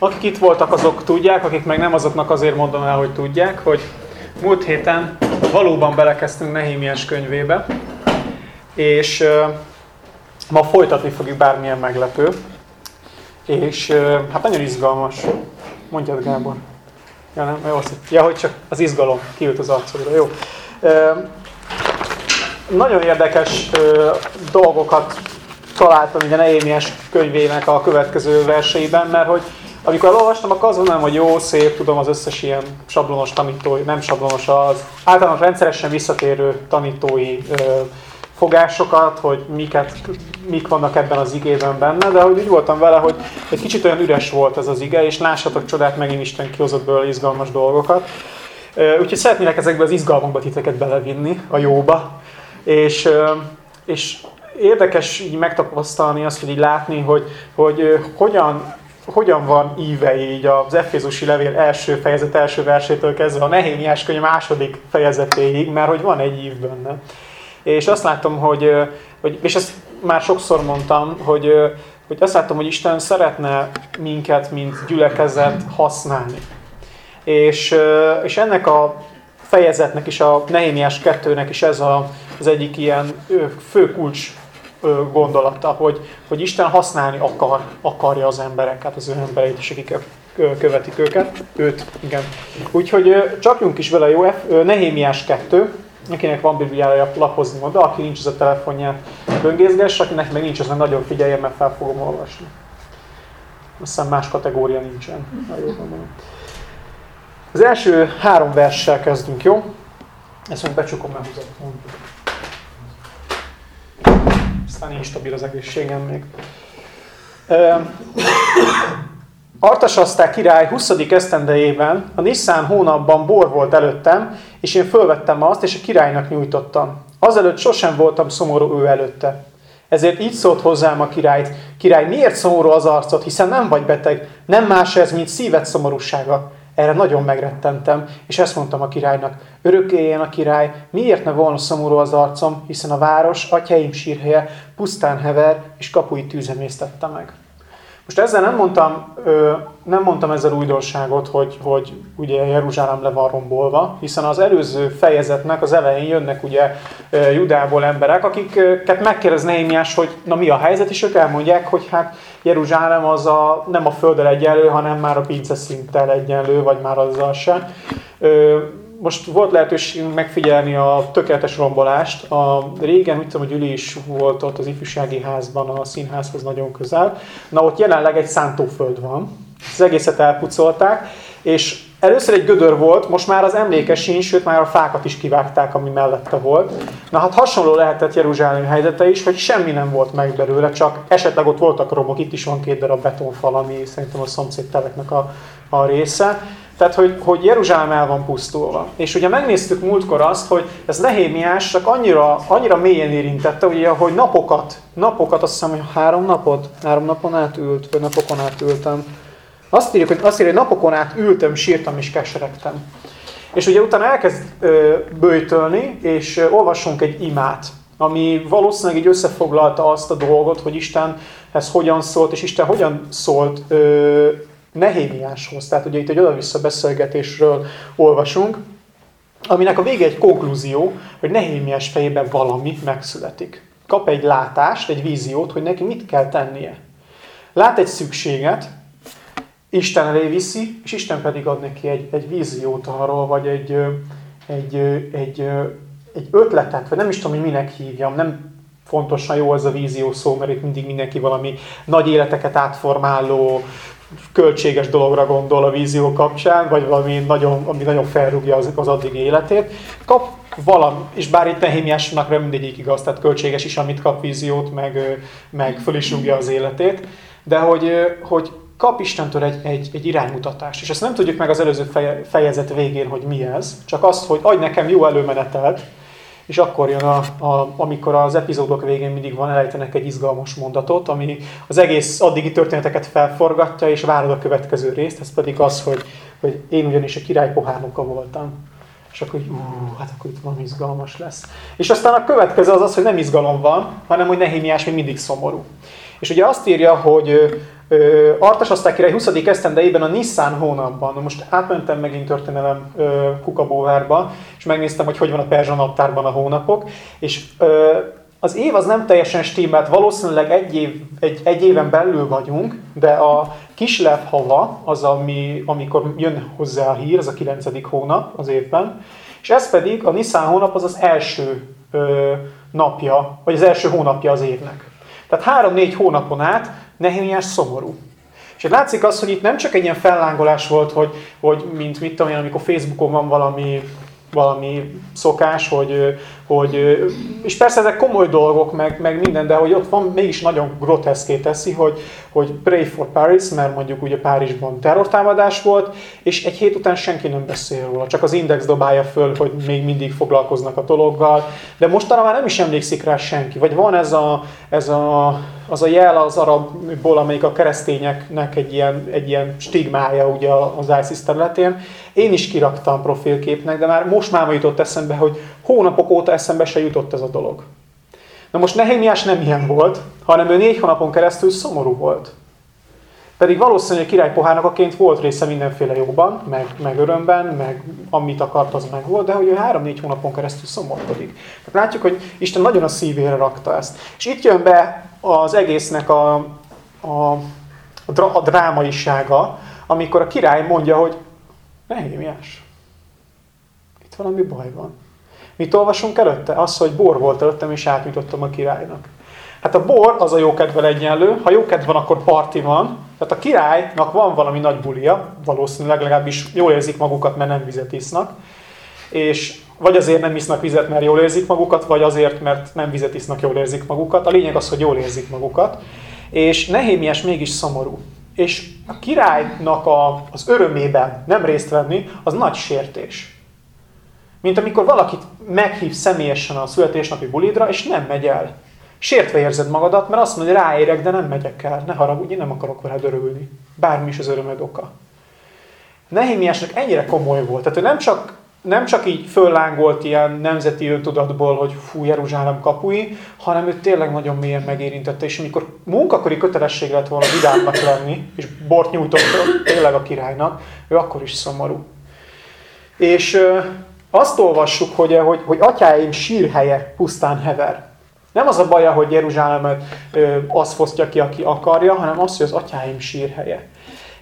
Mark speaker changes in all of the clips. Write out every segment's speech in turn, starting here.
Speaker 1: Akik itt voltak, azok tudják, akik meg nem, azoknak azért mondom el, hogy tudják, hogy múlt héten valóban belekezdtünk Nehémiás könyvébe, és ma folytatni fogjuk bármilyen meglepő. És hát nagyon izgalmas. Mondjad, Gábor. Ja, nem? Jó, ja, hogy csak az izgalom kiült az arcodra. Jó. Nagyon érdekes dolgokat találtam ugye Nehémiás könyvének a következő verseiben, mert hogy amikor elolvastam, akkor azt mondanám, hogy jó, szép, tudom az összes ilyen sablonos tanítói, nem sablonos, az általános rendszeresen visszatérő tanítói ö, fogásokat, hogy miket, mik vannak ebben az igében benne, de hogy úgy voltam vele, hogy egy kicsit olyan üres volt ez az ige, és lássatok csodát, megint Isten kihozott belőle izgalmas dolgokat. Úgyhogy szeretnélek ezekbe az izgalmakba titeket belevinni, a jóba. És, és érdekes így megtapasztalni azt, hogy így látni, hogy, hogy hogyan, hogyan van íve így az Efézusi levél első fejezet első versétől kezdve a Nehémiás könyv második fejezetéig, mert hogy van egy ív benne. És azt látom, hogy, hogy és ezt már sokszor mondtam, hogy, hogy azt látom, hogy Isten szeretne minket, mint gyülekezet használni. És, és ennek a fejezetnek is, a Nehémiás kettőnek is ez a, az egyik ilyen fő kulcs gondolata, hogy, hogy Isten használni akar, akarja az embereket, az ő embereit is, akik követik őket, őt, igen. Úgyhogy csapjunk is vele, jó? Nehémiás 2, akinek van Bibliája lapozni oda, aki nincs az a telefonját böngészgess, akinek meg nincs, az meg nagyon figyeljen, mert fel fogom olvasni. Azt hiszem más kategória nincsen. Az első három verssel kezdünk, jó? Ezt meg becsukom, mert húzat aztán instabil az egészségem még. Artasaszták király 20. esztendejében, a Nisztán hónapban bor volt előttem, és én fölvettem azt, és a királynak nyújtottam. Azelőtt sosem voltam szomorú ő előtte. Ezért így szólt hozzám a királyt, király, miért szomorú az arcod, hiszen nem vagy beteg, nem más ez, mint szíved szomorúsága. Erre nagyon megrettentem, és ezt mondtam a királynak, örökké éljen a király, miért ne volna szomorú az arcom, hiszen a város, atyáim sírhelye, pusztán hever, és kapui tűzemésztette meg. Most ezzel nem mondtam, nem mondtam ezzel újdonságot, hogy, hogy ugye Jeruzsálem le van rombolva, hiszen az előző fejezetnek az elején jönnek ugye Judából emberek, akiket megkérdez Némiás, hogy na mi a helyzet, és ők elmondják, hogy hát Jeruzsálem az a, nem a földdel egyenlő, hanem már a pizza szinttel egyenlő, vagy már azzal se most volt lehetőség megfigyelni a tökéletes rombolást. A régen, úgy tudom, hogy Üli is volt ott az ifjúsági házban, a színházhoz nagyon közel. Na ott jelenleg egy szántóföld van. Az egészet elpucolták, és először egy gödör volt, most már az emléke sincs, sőt már a fákat is kivágták, ami mellette volt. Na hát hasonló lehetett Jeruzsálem helyzete is, hogy semmi nem volt meg belőle, csak esetleg ott voltak romok, itt is van két darab betonfal, ami szerintem a szomszéd teleknek a, a része. Tehát, hogy, hogy Jeruzsálem el van pusztulva. És ugye megnéztük múltkor azt, hogy ez Nehémiás csak annyira, annyira mélyen érintette, ugye, hogy napokat, napokat, azt hiszem, hogy három napot, három napon át ült, vagy napokon át ültem. Azt írjuk, hogy, azt írja, hogy napokon át ültem, sírtam és keseregtem. És ugye utána elkezd ö, bőjtölni, és ö, olvassunk egy imát, ami valószínűleg így összefoglalta azt a dolgot, hogy Isten ez hogyan szólt, és Isten hogyan szólt ö, Nehémiáshoz. Tehát ugye itt egy oda-vissza beszélgetésről olvasunk, aminek a vége egy konklúzió, hogy Nehémiás fejében valami megszületik. Kap egy látást, egy víziót, hogy neki mit kell tennie. Lát egy szükséget, Isten elé viszi, és Isten pedig ad neki egy, egy víziót arról, vagy egy, egy, egy, egy ötletet, vagy nem is tudom, hogy minek hívjam, nem fontosan jó ez a vízió szó, mert itt mindig mindenki valami nagy életeket átformáló, költséges dologra gondol a vízió kapcsán, vagy valami nagyon, ami nagyon felrúgja az, az addig életét. Kap valami, és bár itt Nehémiásnak mindegyik igaz, tehát költséges is, amit kap víziót, meg, meg föl is rúgja az életét, de hogy, hogy kap Istentől egy, egy, egy iránymutatást. És ezt nem tudjuk meg az előző fejezet végén, hogy mi ez, csak azt, hogy adj nekem jó előmenetelt, és akkor jön, a, a, amikor az epizódok végén mindig van, elejtenek egy izgalmas mondatot, ami az egész addigi történeteket felforgatja, és várod a következő részt, ez pedig az, hogy, hogy én ugyanis a király pohárnoka voltam. És akkor, ú, hát akkor itt van izgalmas lesz. És aztán a következő az az, hogy nem izgalom van, hanem hogy Nehémiás még mindig szomorú. És ugye azt írja, hogy Ö, Artasaszták király 20. esztendejében a Nissan hónapban, most átmentem megint történelem ö, kukabóvárba, és megnéztem, hogy hogy van a Perzsa naptárban a hónapok, és ö, az év az nem teljesen stimmelt, valószínűleg egy, év, egy, egy éven belül vagyunk, de a kislev hava, az, ami, amikor jön hozzá a hír, az a 9. hónap az évben, és ez pedig, a Nissan hónap az az első ö, napja, vagy az első hónapja az évnek. Tehát három-négy hónapon át Nehémiás szomorú. És látszik az, hogy itt nem csak egy ilyen fellángolás volt, hogy, hogy mint mit tudom én, amikor Facebookon van valami valami szokás, hogy, hogy, és persze ezek komoly dolgok, meg, meg minden, de hogy ott van, mégis nagyon groteszké teszi, hogy, hogy Pray for Paris, mert mondjuk ugye Párizsban terrortámadás volt, és egy hét után senki nem beszél róla, csak az Index dobálja föl, hogy még mindig foglalkoznak a dologgal, de mostanra már nem is emlékszik rá senki, vagy van ez a, ez a az a jel az arabból, amelyik a keresztényeknek egy ilyen, egy ilyen stigmája ugye az ISIS területén. Én is kiraktam profilképnek, de már most már jutott eszembe, hogy hónapok óta eszembe se jutott ez a dolog. Na most Nehémiás nem ilyen volt, hanem ő négy hónapon keresztül szomorú volt. Pedig valószínűleg király pohárnokaként volt része mindenféle jóban, meg, meg örömben, meg amit akart, az meg volt, de hogy ő három-négy hónapon keresztül szomorkodik. Tehát látjuk, hogy Isten nagyon a szívére rakta ezt. És itt jön be az egésznek a, a, a drámaisága, amikor a király mondja, hogy Nehémiás, itt valami baj van. Mit olvasunk előtte? Az, hogy bor volt előttem, és átnyújtottam a királynak. Hát a bor az a jókedvel egyenlő, ha jókedv van, akkor parti van, tehát a királynak van valami nagy bulia, valószínűleg legalábbis jól érzik magukat, mert nem vizet isznak, és vagy azért nem isznak vizet, mert jól érzik magukat, vagy azért, mert nem vizet isznak, jól érzik magukat. A lényeg az, hogy jól érzik magukat. És Nehémiás mégis szomorú. És a királynak a, az örömében nem részt venni, az nagy sértés. Mint amikor valakit meghív személyesen a születésnapi bulidra, és nem megy el. Sértve érzed magadat, mert azt mondja, hogy ráérek, de nem megyek el. Ne haragudj, én nem akarok veled örülni. Bármi is az örömöd oka. Nehémiásnak ennyire komoly volt. Tehát ő nem csak nem csak így föllángolt ilyen nemzeti öntudatból, hogy fú, Jeruzsálem kapui, hanem ő tényleg nagyon mélyen megérintette, és amikor munkakori kötelesség lett volna vidámnak lenni, és bort nyújtott tényleg a királynak, ő akkor is szomorú. És azt olvassuk, hogy, hogy, hogy atyáim sírhelye pusztán hever. Nem az a baja, hogy Jeruzsálemet az fosztja ki, aki akarja, hanem az, hogy az atyáim sírhelye.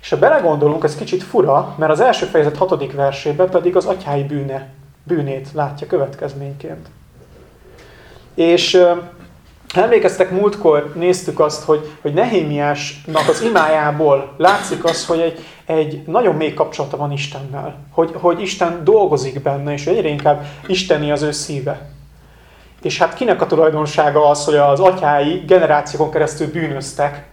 Speaker 1: És ha belegondolunk, ez kicsit fura, mert az első fejezet hatodik versében pedig az atyái bűne, bűnét látja következményként. És emlékeztek, múltkor néztük azt, hogy, hogy Nehémiásnak az imájából látszik az, hogy egy, egy nagyon mély kapcsolata van Istennel. Hogy, hogy Isten dolgozik benne, és egyre inkább Isteni az ő szíve. És hát kinek a tulajdonsága az, hogy az atyái generációkon keresztül bűnöztek,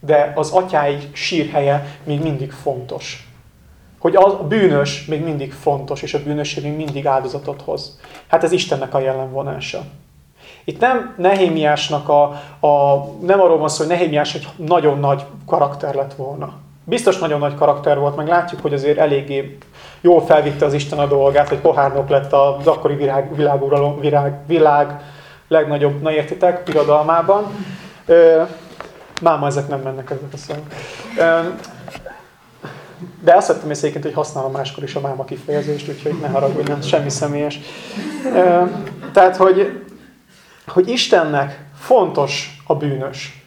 Speaker 1: de az atyái sírhelye még mindig fontos. Hogy a bűnös még mindig fontos, és a bűnösség még mindig áldozatot hoz. Hát ez Istennek a jellemvonása. Itt nem Nehémiásnak a, a nem arról van szó, hogy Nehémiás egy nagyon nagy karakter lett volna. Biztos nagyon nagy karakter volt, meg látjuk, hogy azért eléggé jól felvitte az Isten a dolgát, hogy pohárnok lett az akkori világ, világuralom, világ, világ legnagyobb, na értitek, birodalmában. Máma, ezek nem mennek ezek a szavak. De azt vettem észre hogy használom máskor is a máma kifejezést, úgyhogy ne haragudj, nem semmi személyes. Tehát, hogy, hogy Istennek fontos a bűnös.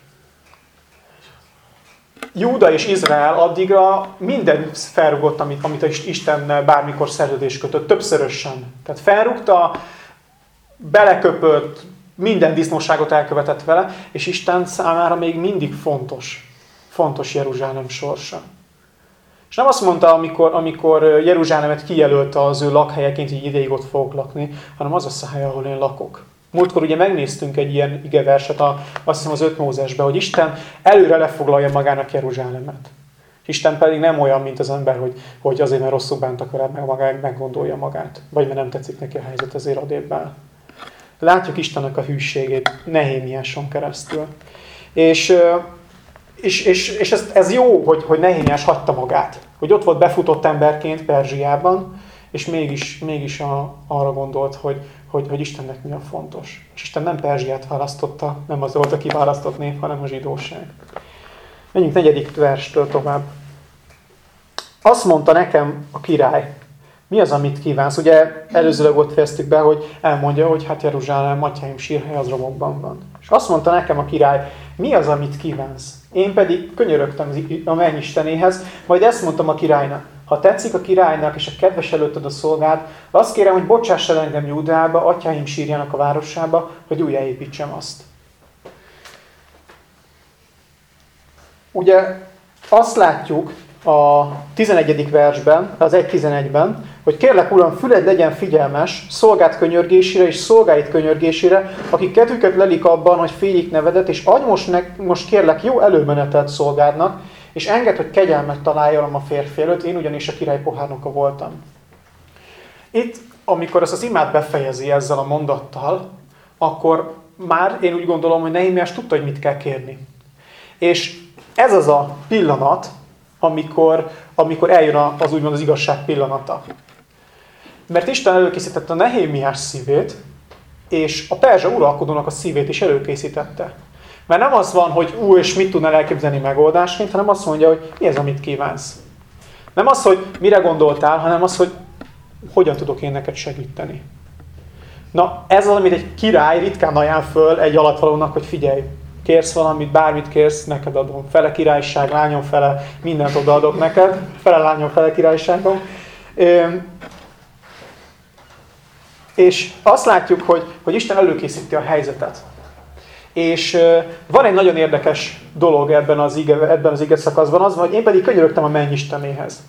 Speaker 1: Júda és Izrael addigra minden felrugott, amit, amit Isten bármikor szerződés kötött, többszörösen. Tehát felrúgta, beleköpött, minden disznóságot elkövetett vele, és Isten számára még mindig fontos, fontos Jeruzsálem sorsa. És nem azt mondta, amikor, amikor Jeruzsálemet kijelölte az ő lakhelyeként, hogy ideig ott fogok lakni, hanem az a hely, ahol én lakok. Múltkor ugye megnéztünk egy ilyen igeverset, a, azt hiszem az öt Mózesbe, hogy Isten előre lefoglalja magának Jeruzsálemet. Isten pedig nem olyan, mint az ember, hogy, hogy azért, mert rosszul bántak vele, meg magát, meggondolja magát. Vagy mert nem tetszik neki a helyzet, ezért odébb áll. Látjuk Istennek a hűségét Nehémiáson keresztül. És, és, és, és ez, ez jó, hogy, hogy Nehémiás hagyta magát. Hogy ott volt befutott emberként Perzsiában, és mégis, mégis a, arra gondolt, hogy, hogy, hogy Istennek mi a fontos. És Isten nem Perzsiát választotta, nem az volt, aki választott nép, hanem a zsidóság. Menjünk negyedik verstől tovább. Azt mondta nekem a király, mi az, amit kívánsz? Ugye előzőleg ott fejeztük be, hogy elmondja, hogy hát Jeruzsálem, atyáim sírhely az romokban van. És azt mondta nekem a király, mi az, amit kívánsz? Én pedig könyörögtem a mennyistenéhez, majd ezt mondtam a királynak. Ha tetszik a királynak, és a kedves előtted a szolgád, azt kérem, hogy bocsáss el engem Júdába, atyáim sírjának a városába, hogy újjáépítsem azt. Ugye azt látjuk a 11. versben, az 1.11-ben, hogy kérlek, Uram, füled legyen figyelmes, szolgált könyörgésére és szolgáit könyörgésére, akik kedvüket lelik abban, hogy féljék nevedet, és adj most, ne, most kérlek jó előmenetet szolgádnak, és enged, hogy kegyelmet találjalom a férfi előtt, én ugyanis a király pohárnoka voltam. Itt, amikor ezt az imát befejezi ezzel a mondattal, akkor már én úgy gondolom, hogy Nehémiás tudta, hogy mit kell kérni. És ez az a pillanat, amikor, amikor eljön az úgymond az igazság pillanata. Mert Isten előkészítette a Nehémiás szívét, és a perzsa uralkodónak a szívét is előkészítette. Mert nem az van, hogy ú, és mit tudnál elképzelni megoldásként, hanem azt mondja, hogy mi ez, amit kívánsz. Nem az, hogy mire gondoltál, hanem az, hogy hogyan tudok én neked segíteni. Na, ez az, amit egy király ritkán ajánl föl egy alatvalónak, hogy figyelj, kérsz valamit, bármit kérsz, neked adom. Fele királyság, lányom fele, mindent odaadok neked. Fele lányom, fele királyságom. És azt látjuk, hogy, hogy Isten előkészíti a helyzetet. És van egy nagyon érdekes dolog ebben az ige, ebben az ige szakaszban, az hogy én pedig könyörögtem a mennyistenéhez.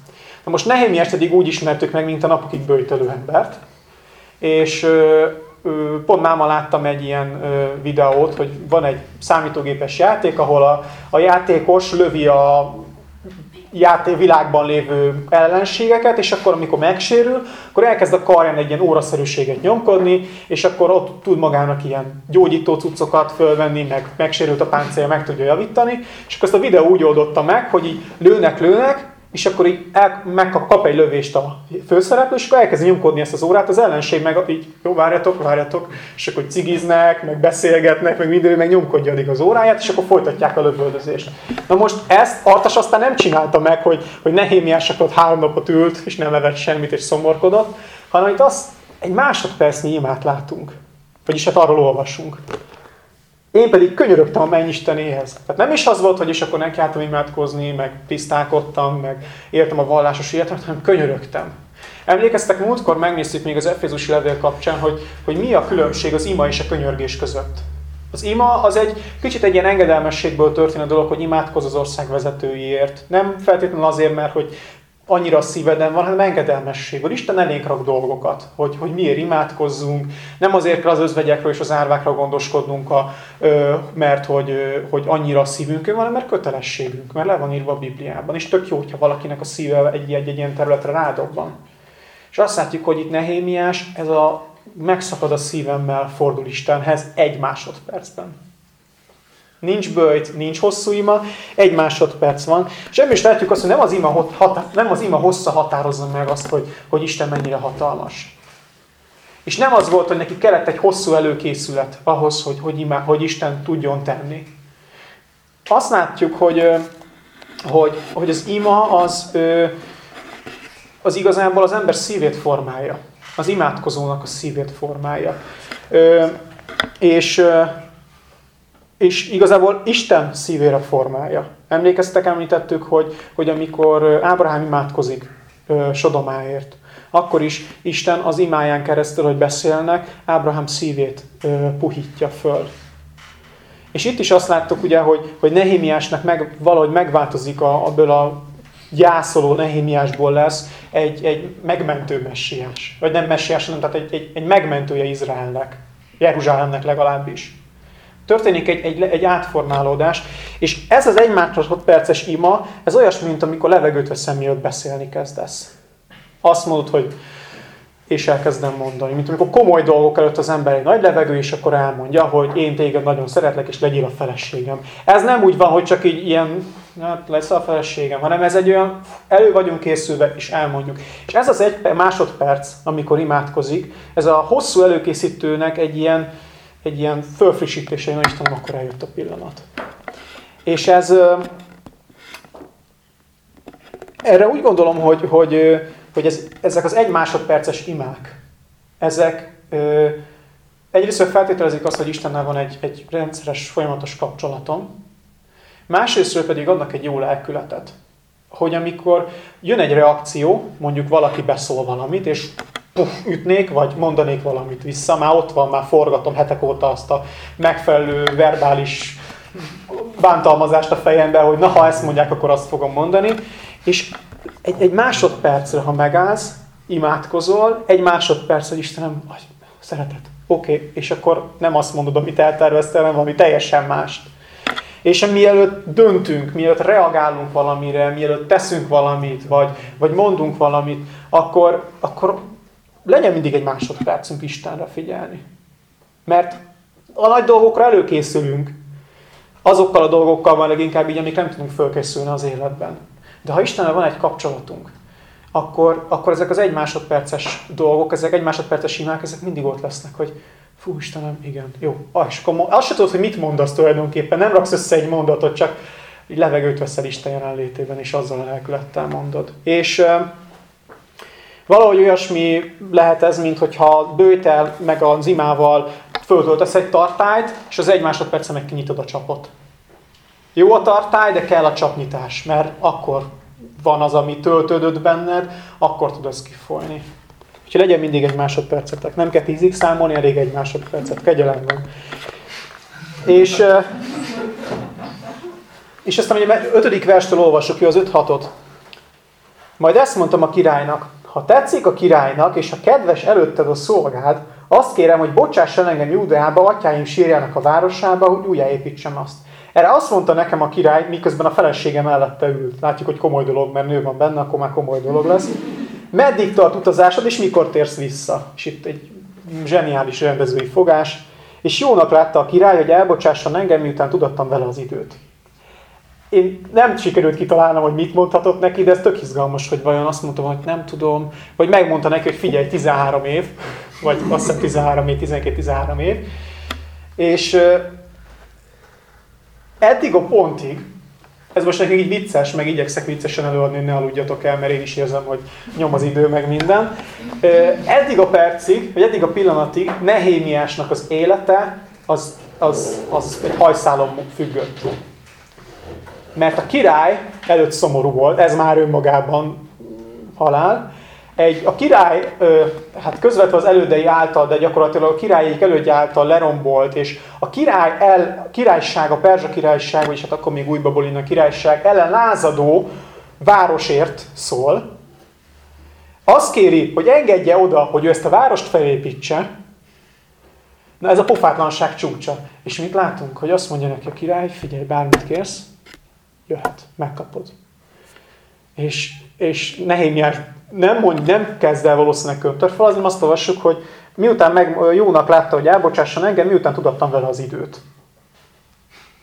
Speaker 1: Na most Nehémiást eddig úgy ismertük meg, mint a napokig bőjtölő embert. És pont máma láttam egy ilyen videót, hogy van egy számítógépes játék, ahol a, a játékos lövi a játék világban lévő ellenségeket, és akkor amikor megsérül, akkor elkezd a karján egy ilyen óraszerűséget nyomkodni, és akkor ott tud magának ilyen gyógyító cuccokat fölvenni, meg megsérült a páncélja, meg tudja javítani, és akkor ezt a videó úgy oldotta meg, hogy így lőnek, lőnek, és akkor így el, megkap, kap egy lövést a főszereplő, és akkor elkezdi nyomkodni ezt az órát, az ellenség meg így, jó, várjatok, várjatok, és akkor cigiznek, meg beszélgetnek, meg minden, meg nyomkodja addig az óráját, és akkor folytatják a lövöldözést. Na most ezt Artas aztán nem csinálta meg, hogy, hogy Nehémiás ott három napot ült, és nem evett semmit, és szomorkodott, hanem itt azt egy másodpercnyi imát látunk. Vagyis hát arról olvasunk. Én pedig könyörögtem a mennyistenéhez. Tehát nem is az volt, hogy is akkor nekiálltam imádkozni, meg tisztálkodtam, meg éltem a vallásos életet, hanem könyörögtem. Emlékeztek, múltkor megnéztük még az Efézusi levél kapcsán, hogy, hogy mi a különbség az ima és a könyörgés között. Az ima az egy kicsit egy ilyen engedelmességből történő dolog, hogy imádkoz az ország vezetőiért. Nem feltétlenül azért, mert hogy annyira a szíveden van, hanem engedelmesség, hogy Isten elénk rak dolgokat, hogy, hogy miért imádkozzunk, nem azért kell az özvegyekről és az árvákra gondoskodnunk, a, ö, mert hogy, ö, hogy annyira a szívünkön van, mert kötelességünk, mert le van írva a Bibliában, és tök jó, hogyha valakinek a szíve egy, egy, egy ilyen területre rádobban. És azt látjuk, hogy itt Nehémiás, ez a megszakad a szívemmel fordul Istenhez egy másodpercben. Nincs bőjt, nincs hosszú ima, egy másodperc van. És ebből is látjuk azt, hogy nem az ima, hatá, nem az ima hossza határozza meg azt, hogy, hogy Isten mennyire hatalmas. És nem az volt, hogy neki kellett egy hosszú előkészület ahhoz, hogy, hogy, ima, hogy Isten tudjon tenni. Azt látjuk, hogy, hogy, hogy az ima az, az igazából az ember szívét formálja. Az imádkozónak a szívét formálja. És és igazából Isten szívére formálja. Emlékeztek, említettük, hogy, hogy amikor Ábrahám imádkozik Sodomáért, akkor is Isten az imáján keresztül, hogy beszélnek, Ábrahám szívét puhítja föl. És itt is azt láttuk ugye, hogy, hogy Nehémiásnak meg, valahogy megváltozik a, abból a gyászoló Nehémiásból lesz egy, egy megmentő messiás. Vagy nem messiás, hanem tehát egy, egy, egy megmentője Izraelnek. Jeruzsálemnek legalábbis. Történik egy, egy, egy átformálódás, és ez az egy másodperces ima, ez olyas, mint amikor levegőt veszem, mielőtt beszélni kezdesz. Azt mondod, hogy és elkezdem mondani. Mint amikor komoly dolgok előtt az ember egy nagy levegő, és akkor elmondja, hogy én téged nagyon szeretlek, és legyél a feleségem. Ez nem úgy van, hogy csak így ilyen, hát lesz a feleségem, hanem ez egy olyan, elő vagyunk készülve, és elmondjuk. És ez az egy másodperc, amikor imádkozik, ez a hosszú előkészítőnek egy ilyen, egy ilyen fölfrissítése, hogy Istenem, akkor eljött a pillanat. És ez, erre úgy gondolom, hogy, hogy, hogy ez, ezek az egy másodperces imák, ezek egyrészt feltételezik azt, hogy Istennel van egy, egy rendszeres, folyamatos kapcsolatom, másrésztről pedig adnak egy jó lelkületet. Hogy amikor jön egy reakció, mondjuk valaki beszól valamit, és puff, ütnék, vagy mondanék valamit vissza, már ott van, már forgatom hetek óta azt a megfelelő verbális bántalmazást a fejembe, hogy na, ha ezt mondják, akkor azt fogom mondani. És egy, egy másodpercre, ha megállsz, imádkozol, egy másodperc, Istenem, szeretet, oké, okay. és akkor nem azt mondod, amit elterveztél, hanem valami teljesen mást. És mielőtt döntünk, mielőtt reagálunk valamire, mielőtt teszünk valamit, vagy, vagy mondunk valamit, akkor, akkor legyen mindig egy másodpercünk Istenre figyelni. Mert a nagy dolgokra előkészülünk. Azokkal a dolgokkal van leginkább így, amik nem tudunk fölkészülni az életben. De ha Istennel van egy kapcsolatunk, akkor, akkor ezek az egy másodperces dolgok, ezek egy másodperces imák, ezek mindig ott lesznek, hogy fú, Istenem, igen, jó. Ah, és akkor azt se tudod, hogy mit mondasz tulajdonképpen, nem raksz össze egy mondatot, csak így levegőt veszel Isten jelenlétében, és azzal a lelkülettel mondod. És valahogy olyasmi lehet ez, mint hogyha bőjtel meg az imával föltöltesz egy tartályt, és az egy másodpercen meg kinyitod a csapot. Jó a tartály, de kell a csapnyitás, mert akkor van az, ami töltődött benned, akkor tud ez kifolyni. Úgyhogy legyen mindig egy másodpercetek. Nem kell tízig számolni, elég egy másodpercet. Kegyelemben. És, és aztán ugye ötödik verstől olvasok ki az 5-6-ot. Majd ezt mondtam a királynak, ha tetszik a királynak, és ha kedves előtted a szolgád, azt kérem, hogy bocsáss el engem Júdeába, atyáim sírjának a városába, hogy újjáépítsem azt. Erre azt mondta nekem a király, miközben a felesége mellette ült. Látjuk, hogy komoly dolog, mert nő van benne, akkor már komoly dolog lesz. Meddig tart utazásod, és mikor térsz vissza? És itt egy zseniális rendezői fogás. És jónak látta a király, hogy elbocsásson engem, miután tudattam vele az időt. Én nem sikerült kitalálnom, hogy mit mondhatott neki, de ez tök izgalmas, hogy vajon azt mondtam, hogy nem tudom, vagy megmondta neki, hogy figyelj, 13 év, vagy azt hiszem 13 év, 12-13 év. És eddig a pontig, ez most nekik így vicces, meg igyekszek viccesen előadni, ne aludjatok el, mert én is érzem, hogy nyom az idő, meg minden. Eddig a percig, vagy eddig a pillanatig Nehémiásnak az élete az, az, az egy hajszálon függött. Mert a király előtt szomorú volt, ez már önmagában halál, egy, a király, hát közvetve az elődei által, de gyakorlatilag a királyék elődje által lerombolt, és a király el, a királyság, a perzsa királyság, és hát akkor még új a királyság ellen lázadó városért szól. Azt kéri, hogy engedje oda, hogy ő ezt a várost felépítse. Na ez a pofátlanság csúcsa. És mit látunk? Hogy azt mondja neki a király, figyelj, bármit kérsz, jöhet, megkapod. És, és Nehémiás nem, mond, nem kezd el valószínűleg köntörfalazni, azt olvassuk, hogy miután meg, jónak látta, hogy elbocsásson engem, miután tudattam vele az időt.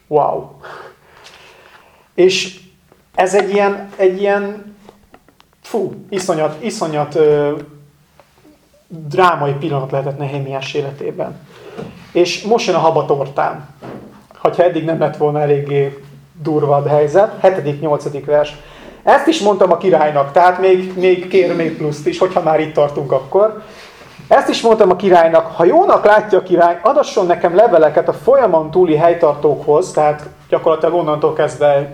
Speaker 1: Wow! És ez egy ilyen, egy ilyen fú, iszonyat, iszonyat ö, drámai pillanat lehetett Nehémiás életében. És most jön a habatortán. Ha eddig nem lett volna eléggé durva a helyzet. 7.-8. vers. Ezt is mondtam a királynak, tehát még, még kér még pluszt is, hogyha már itt tartunk akkor. Ezt is mondtam a királynak, ha jónak látja a király, adasson nekem leveleket a folyamon túli helytartókhoz, tehát gyakorlatilag onnantól kezdve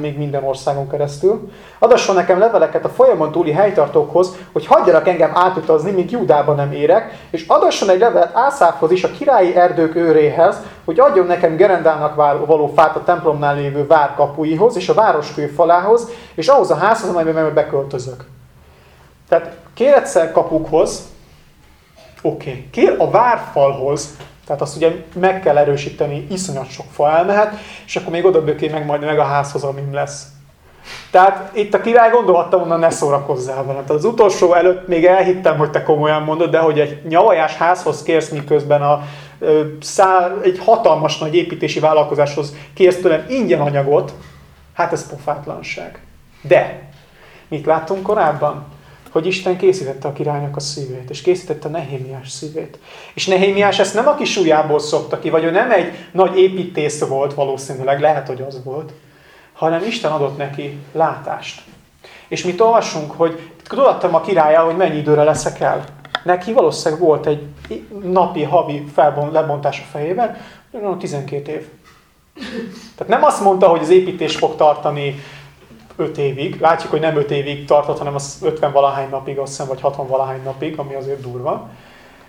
Speaker 1: még minden országon keresztül. Adasson nekem leveleket a folyamon túli helytartókhoz, hogy hagyjanak engem átutazni, míg Júdába nem érek, és adasson egy levelet Ászáfhoz is a királyi erdők őréhez, hogy adjon nekem Gerendának való fát a templomnál lévő várkapuihoz, és a városkő falához, és ahhoz a házhoz, amelyben beköltözök. Tehát kér kapukhoz, oké, okay. kér a várfalhoz, tehát azt ugye meg kell erősíteni, iszonyat sok fa elmehet, és akkor még oda böké meg majd meg a házhoz, amim lesz. Tehát itt a király gondolhatta volna, ne szórakozzál velem. Tehát az utolsó előtt még elhittem, hogy te komolyan mondod, de hogy egy nyavajás házhoz kérsz, miközben a, szá, egy hatalmas nagy építési vállalkozáshoz kérsz tőlem ingyen anyagot, hát ez pofátlanság. De, mit láttunk korábban? Hogy Isten készítette a királynak a szívét, és készítette Nehémiás szívét. És Nehémiás ezt nem a kis ujjából szokta ki, vagy ő nem egy nagy építész volt valószínűleg, lehet, hogy az volt, hanem Isten adott neki látást. És mit olvasunk, hogy tudattam a királya, hogy mennyi időre leszek el. Neki valószínűleg volt egy napi, havi felbon, lebontás a fejében, 12 év. Tehát nem azt mondta, hogy az építés fog tartani 5 évig. Látjuk, hogy nem 5 évig tartott, hanem az 50 valahány napig, azt hiszem, vagy 60 valahány napig, ami azért durva.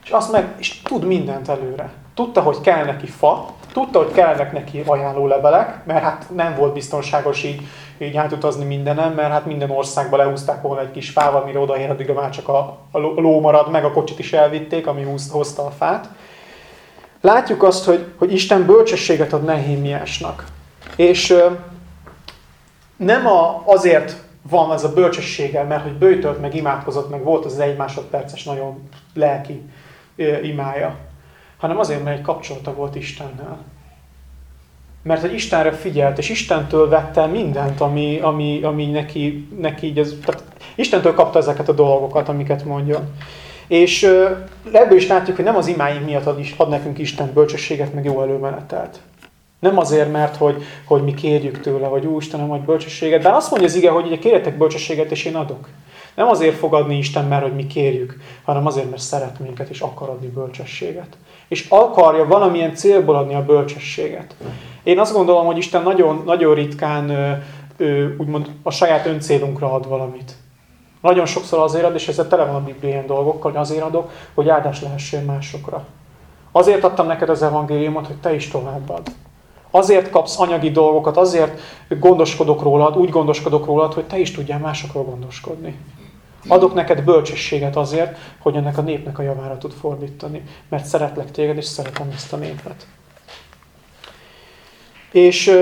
Speaker 1: És azt meg, és tud mindent előre. Tudta, hogy kell neki fa, tudta, hogy kellnek neki ajánlólevelek, mert hát nem volt biztonságos így, így átutazni mindenem, mert hát minden országba lehúzták volna egy kis fával, mire odaér, addigra már csak a, a ló marad, meg a kocsit is elvitték, ami hozta a fát. Látjuk azt, hogy, hogy Isten bölcsességet ad Nehémiásnak. És nem a, azért van ez a bölcsessége, mert hogy bőtölt, meg imádkozott, meg volt az, az egy másodperces nagyon lelki imája, hanem azért, mert egy kapcsolata volt Istennel. Mert hogy Istenre figyelt, és Istentől vette mindent, ami, ami, ami neki, neki így ez, tehát Istentől kapta ezeket a dolgokat, amiket mondja. És ebből is látjuk, hogy nem az imáink miatt ad, ad nekünk Isten bölcsességet, meg jó előmenetelt. Nem azért, mert hogy, hogy mi kérjük tőle, hogy Úr Istenem, adj bölcsességet, de azt mondja az ige, hogy ugye kérjetek bölcsességet, és én adok. Nem azért fog adni Isten, mert hogy mi kérjük, hanem azért, mert szeret minket, és akar adni bölcsességet. És akarja valamilyen célból adni a bölcsességet. Én azt gondolom, hogy Isten nagyon, nagyon ritkán úgymond a saját öncélunkra ad valamit. Nagyon sokszor azért ad, és ezzel tele van a Biblia ilyen dolgokkal, hogy azért adok, hogy áldás lehessen másokra. Azért adtam neked az evangéliumot, hogy te is továbbad. Azért kapsz anyagi dolgokat, azért gondoskodok rólad, úgy gondoskodok rólad, hogy te is tudjál másokról gondoskodni. Adok neked bölcsességet azért, hogy ennek a népnek a javára tud fordítani. Mert szeretlek téged, és szeretem ezt a népet. És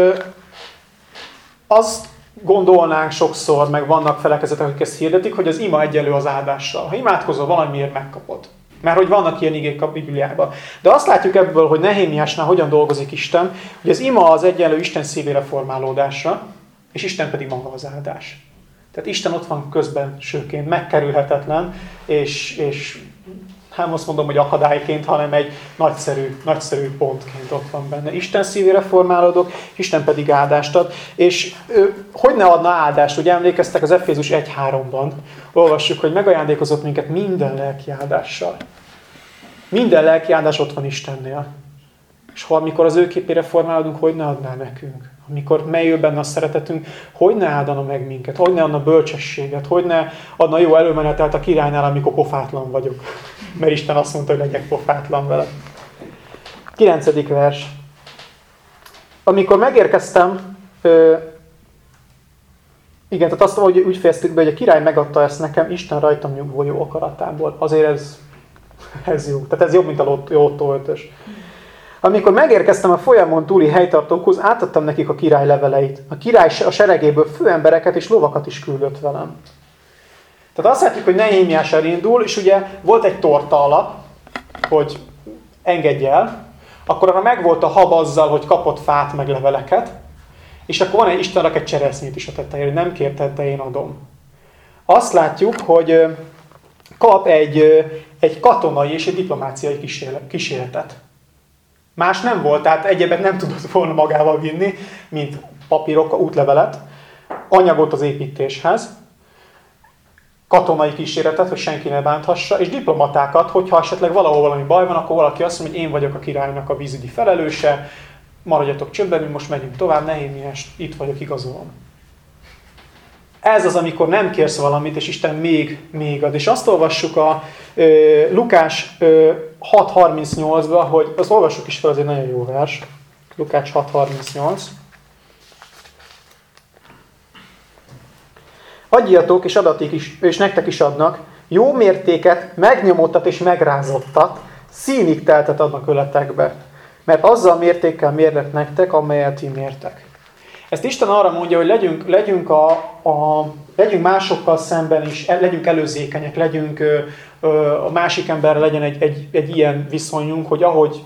Speaker 1: azt gondolnánk sokszor, meg vannak felekezetek, akik ezt hirdetik, hogy az ima egyelő az áldással. Ha imádkozol, valamiért megkapod. Mert hogy vannak ilyen igék a Bibliában. De azt látjuk ebből, hogy Nehémiásnál hogyan dolgozik Isten, hogy az ima az egyenlő Isten szívére formálódása, és Isten pedig maga az áldás. Tehát Isten ott van közben sőként, megkerülhetetlen, és, és nem azt mondom, hogy akadályként, hanem egy nagyszerű, nagyszerű pontként ott van benne. Isten szívére formálódok, Isten pedig áldást ad. És ő, hogy ne adna áldást? Ugye emlékeztek az Efézus 1.3-ban, olvassuk, hogy megajándékozott minket minden lelki áldással. Minden lelki áldás ott van Istennél. És ha amikor az ő képére formálódunk, hogy ne adná nekünk? Amikor melyül benne a szeretetünk, hogy ne áldana meg minket, hogy ne adna bölcsességet, hogy ne adna jó előmenetelt a királynál, amikor pofátlan vagyok. Mert Isten azt mondta, hogy legyek pofátlan vele. 9. vers. Amikor megérkeztem, ö, igen, tehát azt hogy úgy fejeztük be, hogy a király megadta ezt nekem Isten rajtam nyugvó jó akaratából. Azért ez, ez jó. Tehát ez jobb, mint a Lotto 5 amikor megérkeztem a folyamon túli helytartókhoz, átadtam nekik a király leveleit. A király a seregéből főembereket és lovakat is küldött velem. Tehát azt látjuk, hogy Nehémiás elindul, és ugye volt egy torta alap, hogy engedj el, akkor arra megvolt a hab azzal, hogy kapott fát meg leveleket, és akkor van egy Istennek egy cseresznyét is a tetejére, nem kérted, de én adom. Azt látjuk, hogy kap egy, egy katonai és egy diplomáciai kísérletet. Más nem volt, tehát egyebet nem tudott volna magával vinni, mint papírok, útlevelet, anyagot az építéshez, katonai kíséretet, hogy senki ne bánthassa, és diplomatákat, hogyha esetleg valahol valami baj van, akkor valaki azt mondja, hogy én vagyok a királynak a vízügyi felelőse, maradjatok csöndben, mi most megyünk tovább, Nehémiás, itt vagyok, igazolom. Ez az, amikor nem kérsz valamit, és Isten még, még ad. És azt olvassuk a ö, Lukás 6.38-ban, hogy azt olvassuk is fel, az egy nagyon jó vers. Lukács 6.38. Adjatok, és adatik is, és nektek is adnak, jó mértéket, megnyomottat és megrázottat, színig teltet adnak öletekbe. Mert azzal a mértékkel mérnek nektek, amelyet ti mértek. Ezt Isten arra mondja, hogy legyünk, legyünk, a, a, legyünk másokkal szemben is, legyünk előzékenyek, legyünk a másik emberre legyen egy, egy, egy ilyen viszonyunk, hogy ahogy,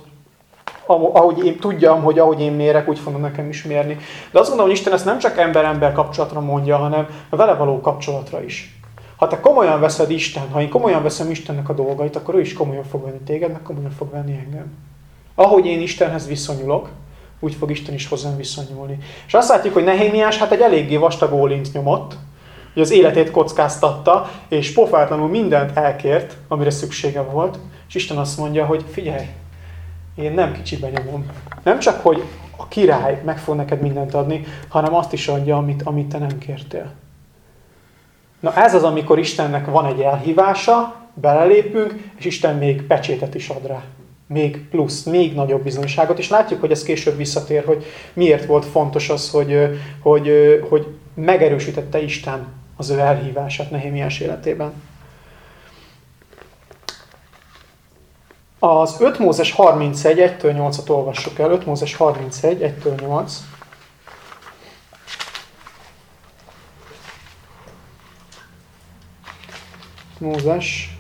Speaker 1: ahogy én tudjam, hogy ahogy én mérek, úgy fogom nekem is mérni. De azt gondolom, hogy Isten ezt nem csak ember-ember kapcsolatra mondja, hanem a vele való kapcsolatra is. Ha te komolyan veszed Isten, ha én komolyan veszem Istennek a dolgait, akkor ő is komolyan fog venni téged, meg komolyan fog venni engem. Ahogy én Istenhez viszonyulok, úgy fog Isten is hozzám viszonyulni. És azt látjuk, hogy Nehémiás hát egy eléggé vastag ólint nyomott, hogy az életét kockáztatta, és pofátlanul mindent elkért, amire szüksége volt, és Isten azt mondja, hogy figyelj, én nem kicsibe nyomom. Nem csak, hogy a király meg fog neked mindent adni, hanem azt is adja, amit, amit te nem kértél. Na ez az, amikor Istennek van egy elhívása, belelépünk, és Isten még pecsétet is ad rá. Még plusz, még nagyobb bizonyságot, és látjuk, hogy ez később visszatér, hogy miért volt fontos az, hogy, hogy, hogy megerősítette Isten az ő elhívását Nehémiás életében. Az 5 Mózes 31, 1-től 8-at olvassuk el. 5 Mózes 31, 1-től 8. Mózes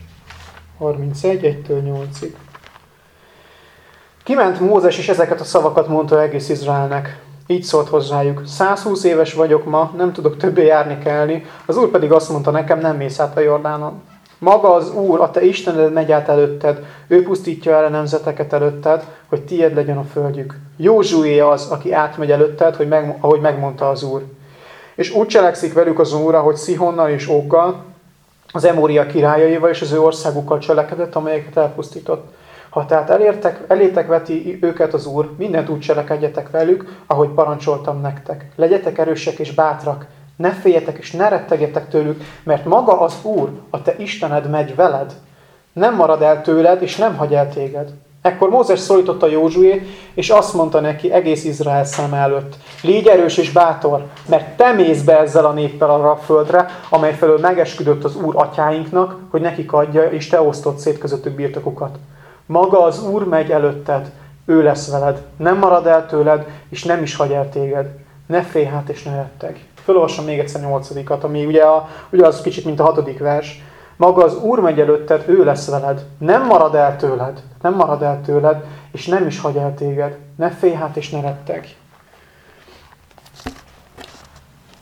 Speaker 1: 31, 1-től 8-ig. Kiment Mózes, és ezeket a szavakat mondta egész Izraelnek. Így szólt hozzájuk, 120 éves vagyok ma, nem tudok többé járni kelni, az Úr pedig azt mondta nekem, nem mész át a Jordánon. Maga az Úr, a te Istened megy át előtted, ő pusztítja el a nemzeteket előtted, hogy tiéd legyen a földjük. Józsué az, aki átmegy előtted, hogy meg, ahogy megmondta az Úr. És úgy cselekszik velük az Úr, ahogy Szihonnal és Óggal, az Emória királyaival és az ő országukkal cselekedett, amelyeket elpusztított. Ha tehát elértek, elétek veti őket az Úr, mindent úgy cselekedjetek velük, ahogy parancsoltam nektek. Legyetek erősek és bátrak, ne féljetek és ne rettegjetek tőlük, mert maga az Úr, a te Istened megy veled. Nem marad el tőled, és nem hagy el téged. Ekkor Mózes szólította Józsuét, és azt mondta neki egész Izrael szem előtt. Légy erős és bátor, mert te mész be ezzel a néppel arra a földre, amely felől megesküdött az Úr atyáinknak, hogy nekik adja, és te osztott szét közöttük birtokukat. Maga az Úr megy előtted, ő lesz veled, nem marad el tőled, és nem is hagy el téged. Ne félj hát és ne retteg. Fölolvasom még egyszer nyolcadikat, ami ugye, a, ugye az kicsit, mint a hatodik vers. Maga az Úr megy előtted, ő lesz veled. Nem marad el tőled, nem marad el tőled, és nem is hagy el téged. Ne félj hát és ne retteg.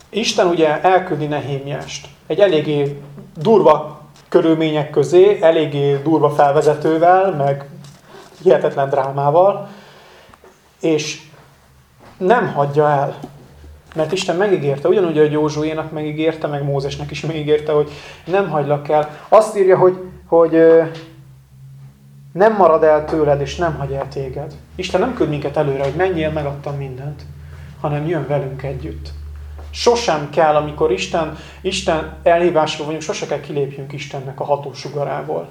Speaker 1: Isten ugye elküldi Nehémiást. Egy eléggé durva körülmények közé, eléggé durva felvezetővel, meg hihetetlen drámával, és nem hagyja el. Mert Isten megígérte, ugyanúgy, hogy Józsuénak megígérte, meg Mózesnek is megígérte, hogy nem hagylak el. Azt írja, hogy, hogy nem marad el tőled, és nem hagy el téged. Isten nem küld minket előre, hogy menjél, megadtam mindent, hanem jön velünk együtt. Sosem kell, amikor Isten, Isten elhívásról vagyunk, sosem kell kilépjünk Istennek a hatósugarából.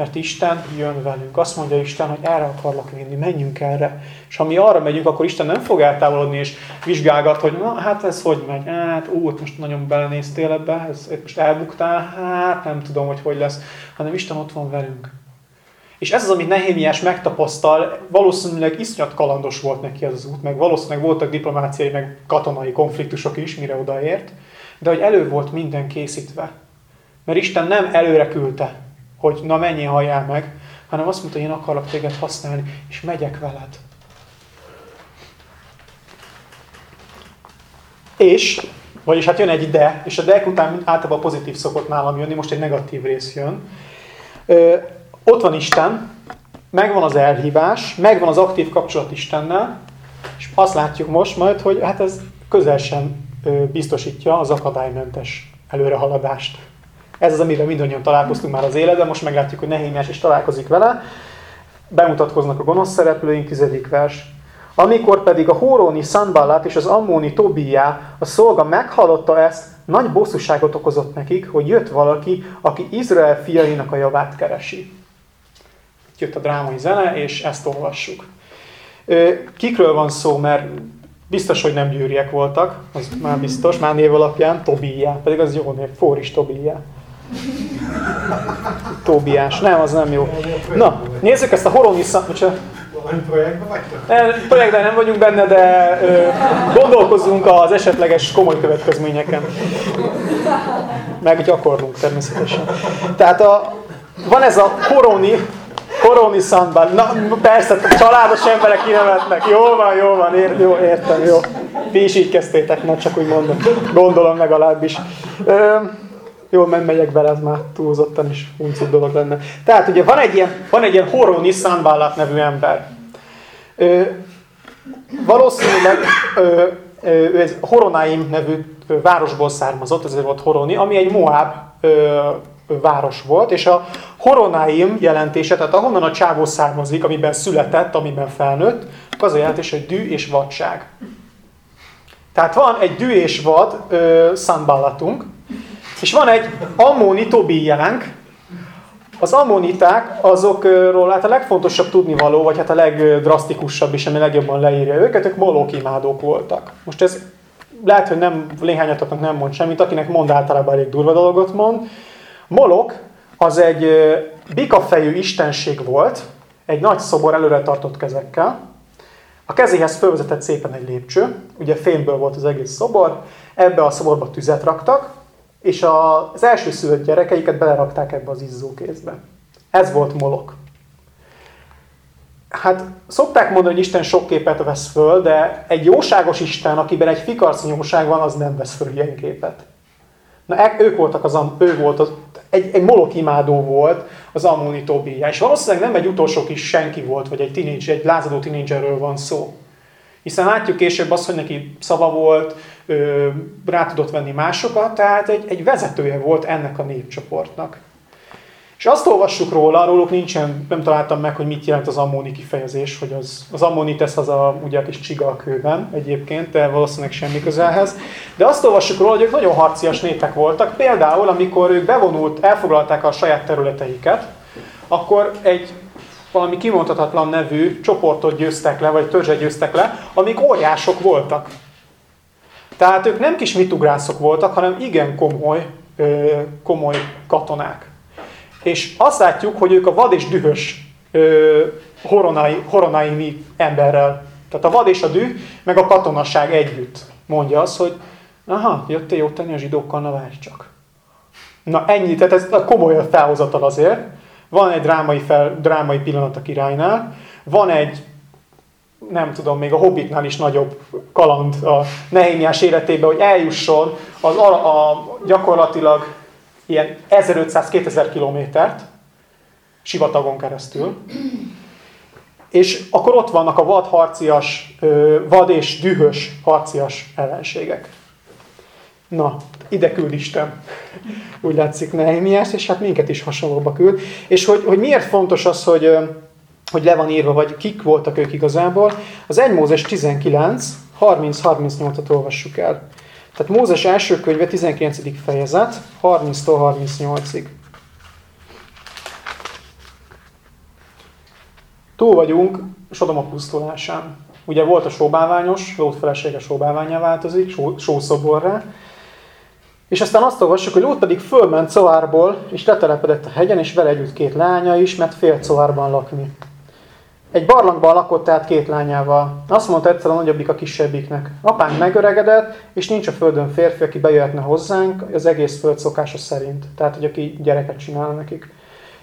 Speaker 1: Mert Isten jön velünk. Azt mondja Isten, hogy erre akarlak vinni, menjünk erre. És ha mi arra megyünk, akkor Isten nem fog eltávolodni és vizsgálgat, hogy na, hát ez hogy megy? Hát, ú, most nagyon belenéztél ebbe, ez, most elbuktál, hát nem tudom, hogy hogy lesz. Hanem Isten ott van velünk. És ez az, amit Nehémiás megtapasztal, valószínűleg iszonyat kalandos volt neki ez az út, meg valószínűleg voltak diplomáciai, meg katonai konfliktusok is, mire odaért, de hogy elő volt minden készítve. Mert Isten nem előre küldte, hogy na mennyi halljál meg, hanem azt mondta, hogy én akarlak téged használni, és megyek veled. És, vagyis hát jön egy de, és a de után általában pozitív szokott nálam jönni, most egy negatív rész jön ott van Isten, megvan az elhívás, megvan az aktív kapcsolat Istennel, és azt látjuk most majd, hogy hát ez közel sem biztosítja az akadálymentes előrehaladást. Ez az, amivel mindannyian találkoztunk már az életben, most meglátjuk, hogy Nehémiás is találkozik vele. Bemutatkoznak a gonosz szereplőink, tizedik vers. Amikor pedig a Hóróni Szanballát és az Ammóni Tobiá, a szolga meghallotta ezt, nagy bosszúságot okozott nekik, hogy jött valaki, aki Izrael fiainak a javát keresi jött a drámai zene, és ezt olvassuk. Kikről van szó, mert biztos, hogy nem gyűriek voltak, az már biztos, már név alapján, Tobiá, pedig az jó név, Fóris Tobiá. Tobiás, nem, az nem jó. Na, nézzük ezt a Horoni szakmacsa. Projektben vagytok? Projektben nem vagyunk benne, de ö, gondolkozzunk az esetleges komoly következményeken. Meg gyakorlunk természetesen. Tehát a, van ez a Horoni, Koroni szandban. Na, persze, családos emberek kinevetnek. Jó van, jó van, ér, jó, értem, jó. Ti is így kezdtétek, na csak úgy mondom. Gondolom legalábbis. Ö, jó, nem megyek bele, ez már túlzottan is uncut dolog lenne. Tehát ugye van egy ilyen, van egy ilyen Horoni Szandbállat nevű ember. Ö, valószínűleg ö, ő egy Horonaim nevű városból származott, ezért volt Horoni, ami egy Moab város volt, és a Horonaim jelentése, tehát ahonnan a csávó származik, amiben született, amiben felnőtt, az a jelentés, hogy dű és vadság. Tehát van egy dű és vad szamballatunk, és van egy ammóni Tobiánk, az ammoniták azokról hát a legfontosabb tudnivaló, vagy hát a legdrasztikusabb is, ami legjobban leírja őket, ők molok imádók voltak. Most ez lehet, hogy nem, néhányatoknak nem mond semmit, akinek mond általában elég durva dolgot mond. Molok az egy bikafejű istenség volt, egy nagy szobor előre tartott kezekkel. A kezéhez fölvezetett szépen egy lépcső, ugye fémből volt az egész szobor, ebbe a szoborba tüzet raktak, és az első szülött gyerekeiket belerakták ebbe az izzókézbe. Ez volt Molok. Hát szokták mondani, hogy Isten sok képet vesz föl, de egy jóságos Isten, akiben egy fikarc jóság van, az nem vesz föl ilyen képet. Na, e- ők voltak az, ő volt az, egy, egy molok imádó volt az Ammoni Tobia, és valószínűleg nem egy utolsó kis senki volt, vagy egy, tínédzser, egy lázadó tínédzserről van szó. Hiszen látjuk később azt, hogy neki szava volt, rá tudott venni másokat, tehát egy, egy vezetője volt ennek a népcsoportnak. És azt olvassuk róla, róluk nincsen, nem találtam meg, hogy mit jelent az ammóni kifejezés, hogy az, az ammóni tesz az a, ugye a kis csiga a kőben egyébként, de valószínűleg semmi közelhez. De azt olvassuk róla, hogy ők nagyon harcias népek voltak. Például, amikor ők bevonult, elfoglalták a saját területeiket, akkor egy valami kimondhatatlan nevű csoportot győztek le, vagy törzset győztek le, amik óriások voltak. Tehát ők nem kis mitugrászok voltak, hanem igen komoly, komoly katonák. És azt látjuk, hogy ők a vad és dühös horonai, horonaimi emberrel, tehát a vad és a düh, meg a katonasság együtt mondja azt, hogy aha, jöttél jót tenni a zsidókkal, na várj csak. Na ennyi, tehát ez a komoly felhozatal azért. Van egy drámai, fel, drámai pillanat a királynál, van egy nem tudom, még a Hobbitnál is nagyobb kaland a Nehémiás életében, hogy eljusson az a, a gyakorlatilag ilyen 1500-2000 kilométert sivatagon keresztül. És akkor ott vannak a vad harcias, vad és dühös harcias ellenségek. Na, ide küld Isten. Úgy látszik Nehémiás, és hát minket is hasonlóba küld. És hogy, hogy miért fontos az, hogy hogy le van írva, vagy kik voltak ők igazából. Az 1 Mózes 19, 30-38-at olvassuk el. Tehát Mózes első könyve 19. fejezet, 30-tól 38-ig. Túl vagyunk Sodoma pusztulásán. Ugye volt a sóbálványos, Lót felesége sóbálványá változik, só, sószoborra. És aztán azt olvassuk, hogy Lót pedig fölment Covárból, és letelepedett a hegyen, és vele együtt két lánya is, mert fél Covárban lakni. Egy barlangban lakott tehát két lányával. Azt mondta egyszer a nagyobbik a kisebbiknek. Apánk megöregedett, és nincs a földön férfi, aki bejöhetne hozzánk az egész föld szokása szerint. Tehát, hogy aki gyereket csinál nekik.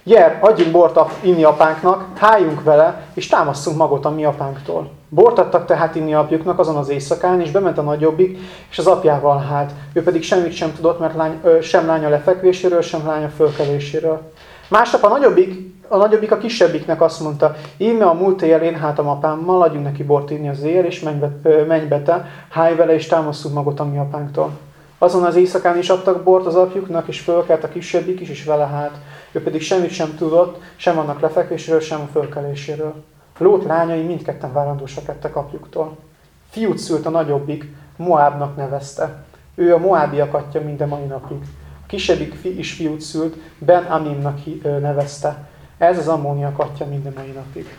Speaker 1: Jer, adjunk bort inni apánknak, hájunk vele, és támasztunk magot a mi apánktól. Bort adtak tehát inni apjuknak azon az éjszakán, és bement a nagyobbik, és az apjával hát. Ő pedig semmit sem tudott, mert lány, ö, sem lánya lefekvéséről, sem lánya fölkeléséről. Másnap a nagyobbik a nagyobbik a kisebbiknek azt mondta, íme a múlt éjjel én hátam apámmal, adjunk neki bort inni az éjjel, és menj, be, menj be te, háj vele, és támaszunk magot a mi apánktól. Azon az éjszakán is adtak bort az apjuknak, és fölkelt a kisebbik is, és vele hát. Ő pedig semmit sem tudott, sem annak lefekvéséről, sem a fölkeléséről. Lót lányai mindketten várandósak lettek apjuktól. Fiút szült a nagyobbik, Moábnak nevezte. Ő a Moábiak atya minden mai napig. A kisebbik is fiút szült, Ben Amimnak nevezte. Ez az ammóniak atya minden mai napig.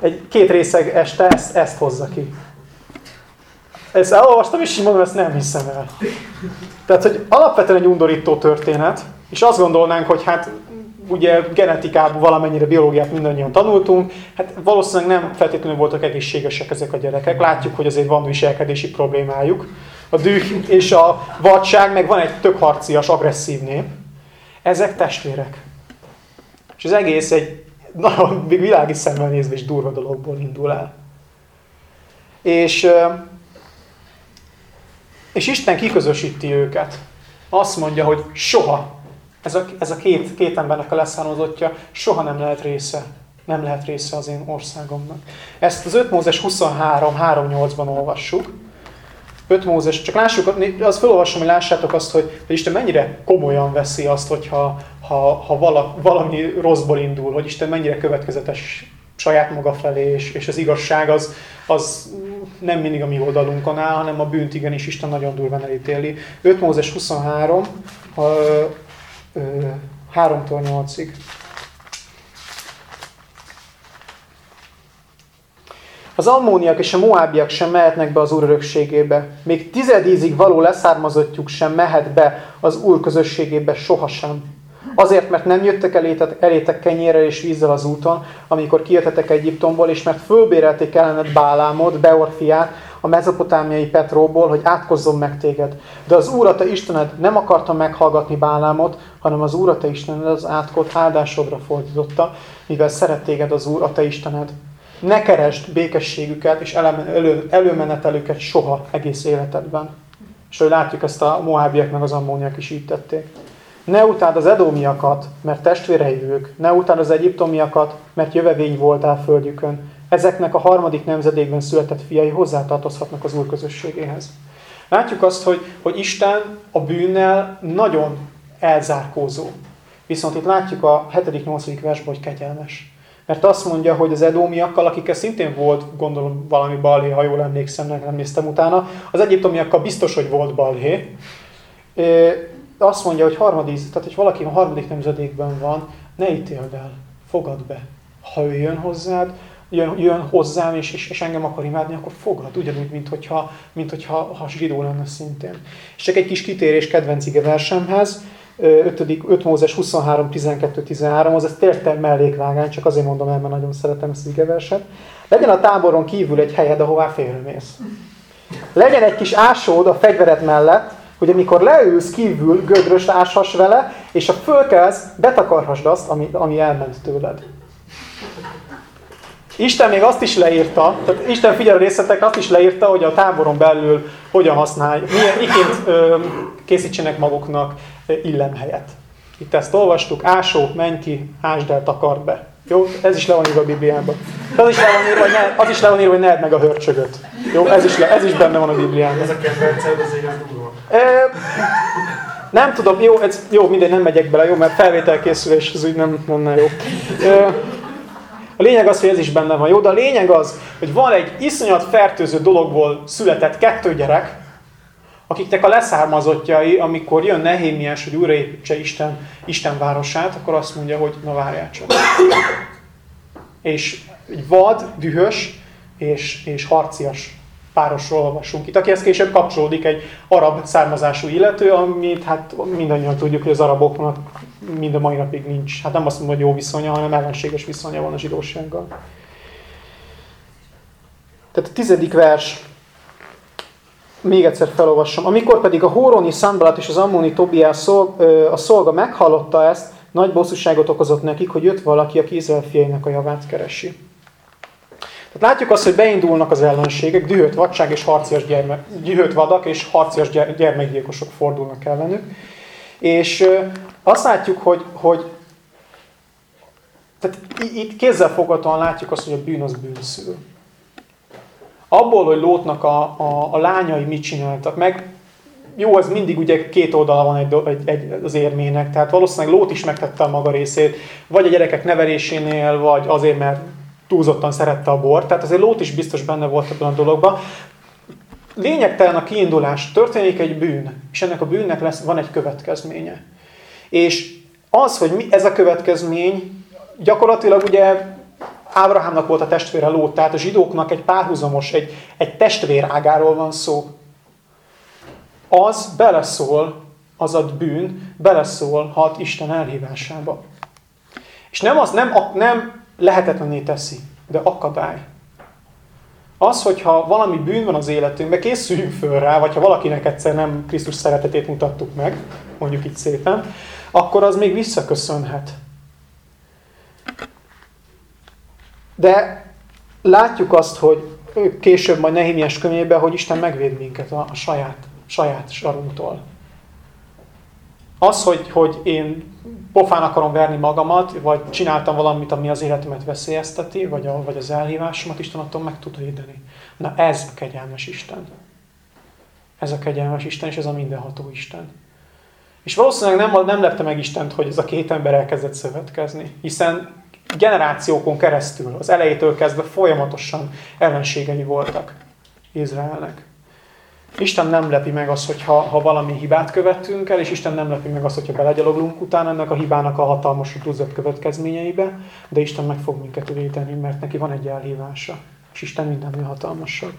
Speaker 1: Egy két részeg este ezt, ezt hozza ki. Ezt elolvastam, és így mondom, ezt nem hiszem el. Tehát, hogy alapvetően egy undorító történet, és azt gondolnánk, hogy hát ugye genetikában valamennyire biológiát mindannyian tanultunk, hát valószínűleg nem feltétlenül voltak egészségesek ezek a gyerekek. Látjuk, hogy azért van viselkedési problémájuk. A düh és a vadság, meg van egy tök harcias, agresszív nép. Ezek testvérek. És az egész egy nagyon világi szemmel nézve is durva dologból indul el. És, és Isten kiközösíti őket. Azt mondja, hogy soha, ez a, ez a két, két embernek a leszármazottja, soha nem lehet része Nem lehet része az én országomnak. Ezt az 5 Mózes 23, 3-8-ban olvassuk. 5 Mózes, csak lássuk, az felolvasom, hogy lássátok azt, hogy, Isten mennyire komolyan veszi azt, hogyha ha, ha vala, valami rosszból indul, hogy Isten mennyire következetes saját maga felé, és, és az igazság az, az nem mindig a mi oldalunkon áll, hanem a bűnt igenis Isten nagyon durván elítéli. 5 Mózes 23, 3-tól 8-ig. Az ammóniak és a moábiak sem mehetnek be az Úr örökségébe. Még tizedízig való leszármazottjuk sem mehet be az Úr közösségébe sohasem. Azért, mert nem jöttek elétek, elétek kenyérrel és vízzel az úton, amikor kijöttetek Egyiptomból, és mert fölbérelték ellened Bálámot, Beor fiát, a mezopotámiai Petróból, hogy átkozzon meg téged. De az Úr, a te Istened nem akarta meghallgatni Bálámot, hanem az Úr, a te Istened az átkot áldásodra fordította, mivel szeret téged az Úr, a te Istened. Ne keresd békességüket és elő, előmenetelüket soha egész életedben. És hogy látjuk, ezt a moábiak meg az ammóniak is így tették. Ne utáld az edómiakat, mert testvérei ők. Ne utáld az egyiptomiakat, mert jövevény voltál földjükön. Ezeknek a harmadik nemzedékben született fiai hozzátartozhatnak az Úr közösségéhez. Látjuk azt, hogy, hogy Isten a bűnnel nagyon elzárkózó. Viszont itt látjuk a 7.-8. versben, hogy kegyelmes. Mert azt mondja, hogy az edómiakkal, akikkel szintén volt, gondolom valami balhé, ha jól emlékszem, nem néztem utána, az egyiptomiakkal biztos, hogy volt balhé. Azt mondja, hogy harmadíz, tehát hogy valaki a harmadik nemzedékben van, ne ítéld el, fogad be. Ha ő jön hozzád, jön, jön hozzám, és, és, és engem akar imádni, akkor fogad, ugyanúgy, mint hogyha, mint hogyha ha zsidó lenne szintén. És csak egy kis kitérés kedvenc ige versemhez, 5. 5 Mózes 23, 12, 13, az ez tényleg mellékvágány, csak azért mondom el, mert nagyon szeretem ezt igeverset. Legyen a táboron kívül egy helyed, ahová félremész. Legyen egy kis ásód a fegyvered mellett, hogy amikor leülsz kívül, gödröst áshass vele, és a fölkelsz, betakarhassd azt, ami, ami elment tőled. Isten még azt is leírta, tehát Isten figyel részletek, azt is leírta, hogy a táboron belül hogyan használj, milyen, miként ö, készítsenek maguknak illemhelyet. Itt ezt olvastuk, ásó, menj ki, ásd el, takard be. Jó, ez is le van írva a Bibliában. Az is le van írva, hogy ne, az is le van írva, hogy ne edd meg a hörcsögöt. Jó, ez is, le, ez is benne van a Bibliában.
Speaker 2: Ez a kedvenced, az igaz
Speaker 1: e, Nem tudom, jó, ez, jó, mindegy, nem megyek bele, jó, mert felvételkészülés, ez úgy nem mondaná jó. E, a lényeg az, hogy ez is benne van, jó? De a lényeg az, hogy van egy iszonyat fertőző dologból született kettő gyerek, akiknek a leszármazottjai, amikor jön Nehémiás, hogy újraépítse Isten, Isten városát, akkor azt mondja, hogy na várjál csak. És egy vad, dühös és, és harcias párosról olvasunk itt, akihez később kapcsolódik egy arab származású illető, amit hát mindannyian tudjuk, hogy az araboknak mind a mai napig nincs. Hát nem azt mondom, hogy jó viszonya, hanem ellenséges viszonya van a zsidósággal. Tehát a tizedik vers, még egyszer felolvasom. Amikor pedig a Hóroni Szambalat és az Ammoni Tobiás szolg, a szolga meghallotta ezt, nagy bosszúságot okozott nekik, hogy jött valaki, aki Izrael fiainak a javát keresi. Tehát látjuk azt, hogy beindulnak az ellenségek, dühött vadság és harcias gyermek, dühött vadak és harcias gyermekgyilkosok fordulnak ellenük. És azt látjuk, hogy, hogy tehát itt kézzelfoghatóan látjuk azt, hogy a bűn az bűnszül. Abból, hogy Lótnak a, a, a lányai mit csináltak, meg jó, ez mindig ugye két oldala van egy, egy, egy, az érmének, tehát valószínűleg Lót is megtette a maga részét, vagy a gyerekek nevelésénél, vagy azért, mert túlzottan szerette a bort, tehát azért Lót is biztos benne volt ebben a dologban. Lényegtelen a kiindulás, történik egy bűn, és ennek a bűnnek lesz, van egy következménye. És az, hogy mi ez a következmény, gyakorlatilag ugye Ábrahámnak volt a testvére Lót, tehát a zsidóknak egy párhuzamos, egy, egy testvérágáról van szó. Az beleszól, az a bűn, beleszólhat Isten elhívásába. És nem, az, nem, nem lehetetlené teszi, de akadály. Az, hogyha valami bűn van az életünkben, készüljünk föl rá, vagy ha valakinek egyszer nem Krisztus szeretetét mutattuk meg, mondjuk itt szépen, akkor az még visszaköszönhet. De látjuk azt, hogy később majd Nehémiás könyvében, hogy Isten megvéd minket a, a saját, saját sarunktól. az, hogy, hogy én pofán akarom verni magamat, vagy csináltam valamit, ami az életemet veszélyezteti, vagy, a, vagy az elhívásomat, Isten attól meg tud védeni. Na ez a kegyelmes Isten. Ez a kegyelmes Isten, és ez a mindenható Isten. És valószínűleg nem, nem lepte meg Istent, hogy ez a két ember elkezdett szövetkezni, hiszen generációkon keresztül, az elejétől kezdve folyamatosan ellenségei voltak Izraelnek. Isten nem lepi meg azt, hogyha ha valami hibát követünk el, és Isten nem lepi meg azt, hogyha belegyaloglunk utána ennek a hibának a hatalmas túlzott következményeibe, de Isten meg fog minket védeni, mert neki van egy elhívása, és Isten mindennél hatalmasabb.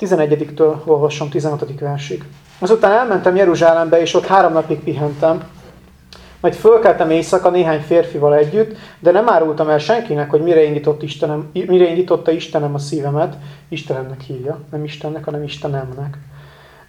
Speaker 1: 11-től olvasom 16. versig. Azután elmentem Jeruzsálembe, és ott három napig pihentem, majd fölkeltem éjszaka néhány férfival együtt, de nem árultam el senkinek, hogy mire, indított Istenem, mire indította Istenem a szívemet. Istenemnek hívja, nem Istennek, hanem Istenemnek.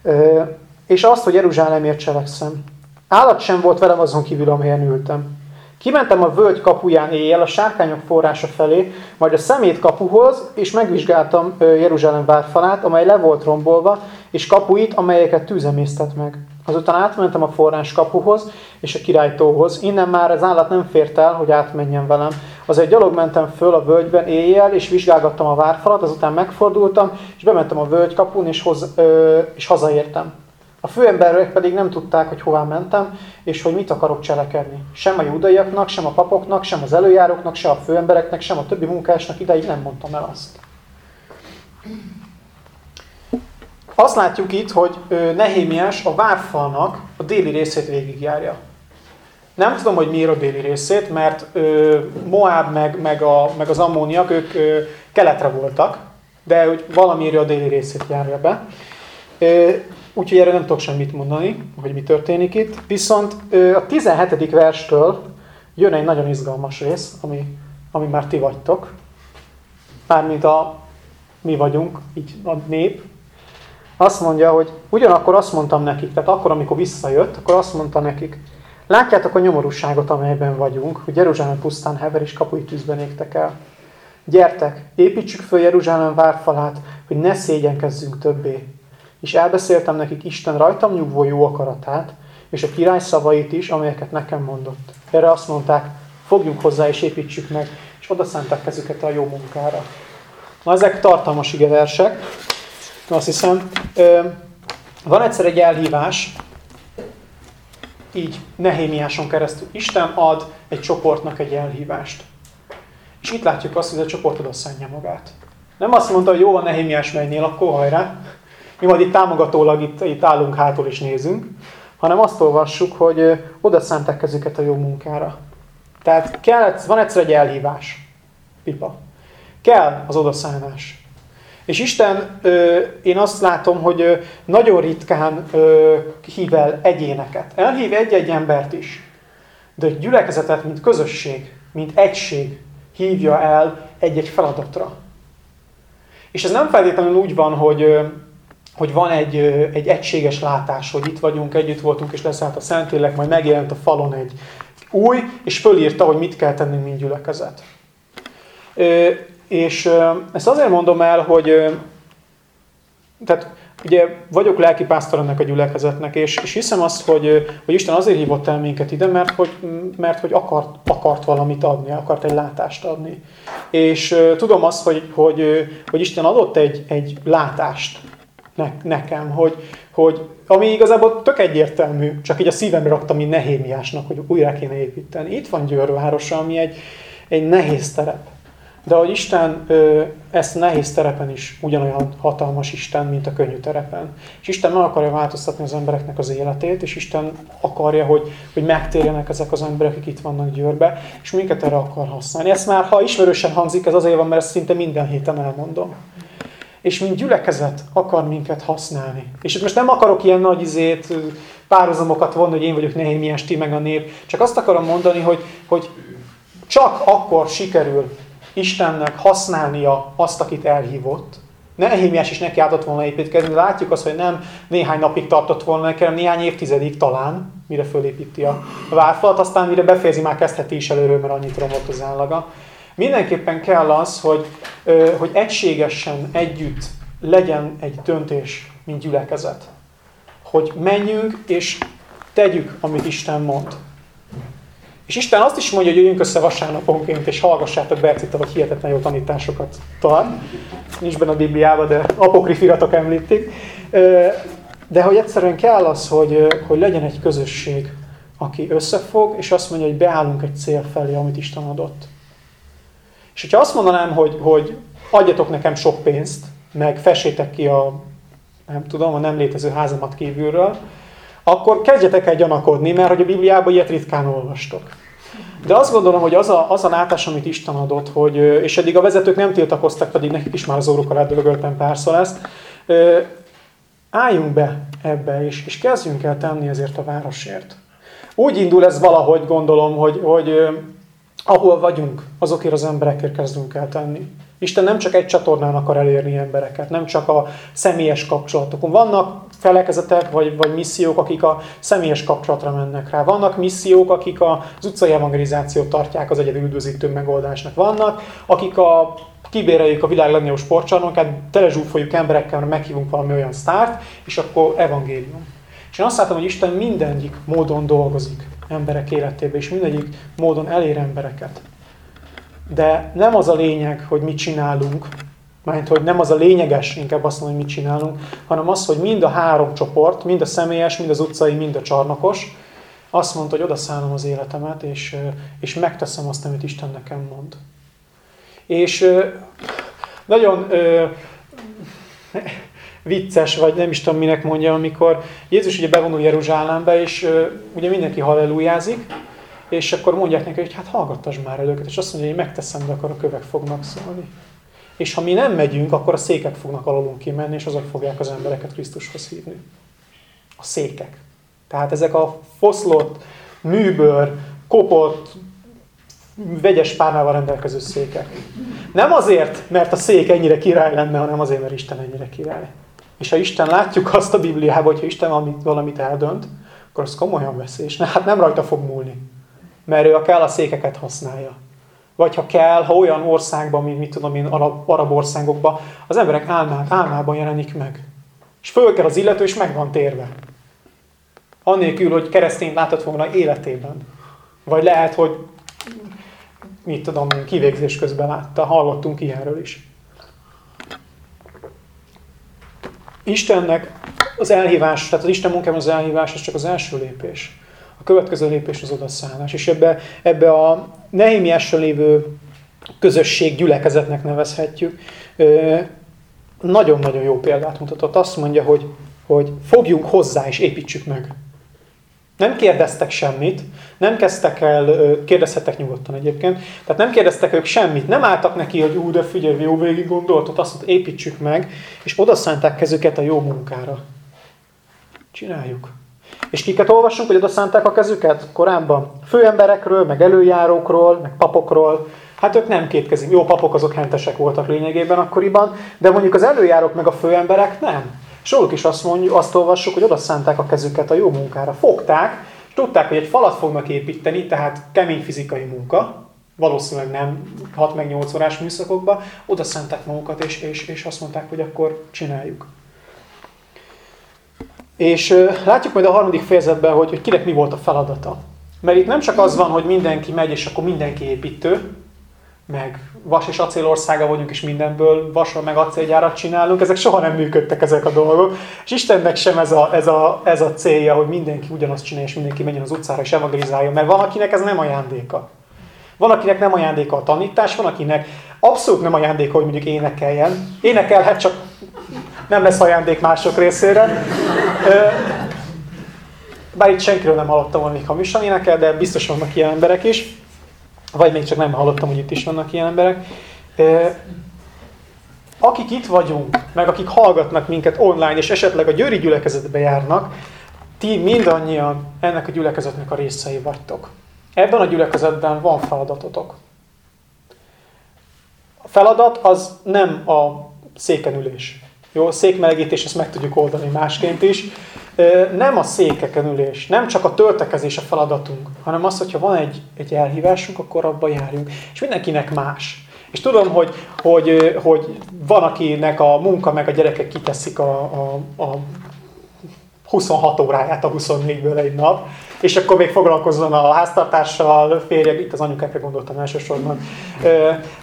Speaker 1: Ö, és azt, hogy Jeruzsálemért cselekszem. Állat sem volt velem azon kívül, amelyen ültem. Kimentem a völgy kapuján éjjel a sárkányok forrása felé, majd a szemét kapuhoz, és megvizsgáltam Jeruzsálem várfalát, amely le volt rombolva, és kapuit, amelyeket tűzemésztet meg. Azután átmentem a forrás kapuhoz és a királytóhoz. Innen már az állat nem fért el, hogy átmenjen velem. Azért gyalog mentem föl a völgyben éjjel, és vizsgálgattam a várfalat, azután megfordultam, és bementem a völgykapun, és, hoz, ö, és hazaértem. A főemberek pedig nem tudták, hogy hová mentem, és hogy mit akarok cselekedni. Sem a judaiaknak, sem a papoknak, sem az előjáróknak, sem a főembereknek, sem a többi munkásnak ideig nem mondtam el azt. Azt látjuk itt, hogy Nehémiás a várfalnak a déli részét végigjárja. Nem tudom, hogy miért a déli részét, mert Moab meg, meg, a, meg az ammóniak, ők keletre voltak, de hogy valamiért a déli részét járja be. Úgyhogy erre nem tudok semmit mondani, hogy mi történik itt. Viszont a 17. verstől jön egy nagyon izgalmas rész, ami, ami már ti vagytok. Mármint a mi vagyunk, így a nép, azt mondja, hogy ugyanakkor azt mondtam nekik, tehát akkor, amikor visszajött, akkor azt mondta nekik, látjátok a nyomorúságot, amelyben vagyunk, hogy Jeruzsálem pusztán hever és kapui tűzben égtek el. Gyertek, építsük föl Jeruzsálem várfalát, hogy ne szégyenkezzünk többé. És elbeszéltem nekik Isten rajtam nyugvó jó akaratát, és a király szavait is, amelyeket nekem mondott. Erre azt mondták, fogjunk hozzá és építsük meg, és oda szánták kezüket a jó munkára. Na, ezek tartalmas versek azt hiszem. Van egyszer egy elhívás, így Nehémiáson keresztül. Isten ad egy csoportnak egy elhívást. És itt látjuk azt, hogy a csoport oda szánja magát. Nem azt mondta, hogy jó van Nehémiás menjél, akkor hajrá. Mi majd itt támogatólag itt, itt állunk hátul és nézünk, hanem azt olvassuk, hogy oda szánták kezüket a jó munkára. Tehát kell, van egyszer egy elhívás. Pipa. Kell az odaszánás. És Isten, én azt látom, hogy nagyon ritkán hív el egyéneket. Elhív egy-egy embert is. De egy gyülekezetet, mint közösség, mint egység hívja el egy-egy feladatra. És ez nem feltétlenül úgy van, hogy, hogy van egy, egy egységes látás, hogy itt vagyunk, együtt voltunk, és leszállt a Szentlélek, majd megjelent a falon egy új, és fölírta, hogy mit kell tennünk, mint gyülekezet. És ezt azért mondom el, hogy tehát ugye vagyok lelkipásztor ennek a gyülekezetnek, és, és hiszem azt, hogy, hogy Isten azért hívott el minket ide, mert hogy, mert hogy akart, akart valamit adni, akart egy látást adni. És tudom azt, hogy, hogy, hogy Isten adott egy, egy látást ne, nekem, hogy, hogy ami igazából tök egyértelmű, csak így a szívemre raktam, mint Nehémiásnak, hogy újra kéne építeni. Itt van Győrvárosa, ami egy, egy nehéz terep. De hogy Isten ezt nehéz terepen is ugyanolyan hatalmas Isten, mint a könnyű terepen. És Isten meg akarja változtatni az embereknek az életét, és Isten akarja, hogy, hogy megtérjenek ezek az emberek, akik itt vannak Győrbe, és minket erre akar használni. Ezt már, ha ismerősen hangzik, ez azért van, mert ezt szinte minden héten elmondom. És mint gyülekezet akar minket használni. És most nem akarok ilyen nagy izét, párhuzamokat vonni, hogy én vagyok Nehémiás, ti meg a nép. Csak azt akarom mondani, hogy, hogy csak akkor sikerül Istennek használnia azt, akit elhívott. Nehémiás is neki adott volna építkezni, de látjuk azt, hogy nem néhány napig tartott volna neki, hanem néhány évtizedig talán, mire fölépíti a várfalat, aztán mire befejezi, már kezdheti is előről, mert annyit romlott az állaga. Mindenképpen kell az, hogy, hogy egységesen együtt legyen egy döntés, mint gyülekezet. Hogy menjünk, és tegyük, amit Isten mond. És Isten azt is mondja, hogy jöjjünk össze vasárnaponként, és hallgassátok Bercita, hogy hihetetlen jó tanításokat tart. Nincs benne a Bibliában, de apokrifiratok említik. De hogy egyszerűen kell az, hogy, hogy legyen egy közösség, aki összefog, és azt mondja, hogy beállunk egy cél felé, amit Isten adott. És hogyha azt mondanám, hogy, hogy adjatok nekem sok pénzt, meg fessétek ki a, nem tudom, a nem létező házamat kívülről, akkor kezdjetek el gyanakodni, mert hogy a Bibliában ilyet ritkán olvastok. De azt gondolom, hogy az a, az a látás, amit Isten adott, hogy, és eddig a vezetők nem tiltakoztak, pedig nekik is már az orruk alá dögöltem párszor ezt, álljunk be ebbe, és, és kezdjünk el tenni ezért a városért. Úgy indul ez valahogy, gondolom, hogy, hogy ahol vagyunk, azokért az emberekért kezdünk el tenni. Isten nem csak egy csatornán akar elérni embereket, nem csak a személyes kapcsolatokon. Vannak felekezetek vagy, vagy missziók, akik a személyes kapcsolatra mennek rá. Vannak missziók, akik az utcai evangelizációt tartják az egyedül üdvözítő megoldásnak. Vannak, akik a kibéreljük a világ legnagyobb sportcsarnokát, telezsúfoljuk emberekkel, meghívunk valami olyan sztárt, és akkor evangélium. És én azt látom, hogy Isten mindegyik módon dolgozik emberek életébe, és mindegyik módon elér embereket. De nem az a lényeg, hogy mit csinálunk, mert hogy nem az a lényeges, inkább azt mondom, hogy mit csinálunk, hanem az, hogy mind a három csoport, mind a személyes, mind az utcai, mind a csarnokos, azt mondta, hogy odaszállom az életemet, és, és megteszem azt, amit Isten nekem mond. És nagyon vicces, vagy nem is tudom minek mondja, amikor Jézus ugye bevonul Jeruzsálembe, és ugye mindenki hallelujázik, és akkor mondják neki, hogy hát hallgattasd már el őket, és azt mondja, hogy én megteszem, de akkor a kövek fognak szólni. És ha mi nem megyünk, akkor a székek fognak alulunk kimenni, és azok fogják az embereket Krisztushoz hívni. A székek. Tehát ezek a foszlott, műbőr, kopott, vegyes párnával rendelkező székek. Nem azért, mert a szék ennyire király lenne, hanem azért, mert Isten ennyire király. És ha Isten látjuk azt a Bibliában, hogy ha Isten valamit, valamit eldönt, akkor az komolyan veszi, és ne, hát nem rajta fog múlni. Mert ő a kell a székeket használja. Vagy ha kell, ha olyan országban, mint mit tudom én, arab, arab országokban, az emberek álmát, álmában jelenik meg. És föl kell az illető, és meg van térve. Annélkül, hogy keresztény látott volna életében. Vagy lehet, hogy mit tudom én, kivégzés közben látta, hallottunk ilyenről is. Istennek az elhívás, tehát az Isten munkában az elhívás, az csak az első lépés. Következő lépés az odaszállás. És ebbe, ebbe a Nehémiással lévő közösség gyülekezetnek nevezhetjük, nagyon-nagyon jó példát mutatott. Azt mondja, hogy, hogy fogjunk hozzá és építsük meg. Nem kérdeztek semmit, nem kezdtek el, kérdezhettek nyugodtan egyébként, tehát nem kérdeztek ők semmit, nem álltak neki, hogy ú, de figyelj, jó végig gondoltad, azt mondta, építsük meg, és odaszánták kezüket a jó munkára. Csináljuk. És kiket olvasunk, hogy odaszánták a kezüket korábban? Főemberekről, meg előjárókról, meg papokról. Hát ők nem kétkezik. Jó, papok azok hentesek voltak lényegében akkoriban, de mondjuk az előjárók meg a főemberek nem. És is azt, mondjuk, azt olvassuk, hogy odaszánták a kezüket a jó munkára. Fogták, és tudták, hogy egy falat fognak építeni, tehát kemény fizikai munka, valószínűleg nem 6 meg 8 órás műszakokba, oda szánták magukat, és, és, és azt mondták, hogy akkor csináljuk. És látjuk majd a harmadik fejezetben, hogy, hogy kinek mi volt a feladata. Mert itt nem csak az van, hogy mindenki megy, és akkor mindenki építő, meg vas és acél országa vagyunk, és mindenből vasról meg acélgyárat csinálunk, ezek soha nem működtek ezek a dolgok. És Istennek sem ez a, ez a, ez a célja, hogy mindenki ugyanazt csinálja, és mindenki menjen az utcára és evangelizáljon, mert van, akinek ez nem ajándéka. Van, akinek nem ajándéka a tanítás, van, akinek abszolút nem ajándéka, hogy mondjuk énekeljen. Énekelhet, csak nem lesz ajándék mások részére. Bár itt senkiről nem hallottam még hamisan énekel, de biztos vannak ilyen emberek is. Vagy még csak nem hallottam, hogy itt is vannak ilyen emberek. Akik itt vagyunk, meg akik hallgatnak minket online, és esetleg a győri gyülekezetbe járnak, ti mindannyian ennek a gyülekezetnek a részei vagytok. Ebben a gyülekezetben van feladatotok. A feladat az nem a székenülés. Jó, székmelegítés, ezt meg tudjuk oldani másként is. Nem a székeken ülés, nem csak a töltekezés a feladatunk, hanem az, hogyha van egy, egy elhívásunk, akkor abba járjunk. És mindenkinek más. És tudom, hogy, hogy, hogy van, akinek a munka meg a gyerekek kiteszik a, a, a 26 óráját a 24-ből egy nap, és akkor még foglalkozzon a háztartással, férje, itt az anyukákra gondoltam elsősorban.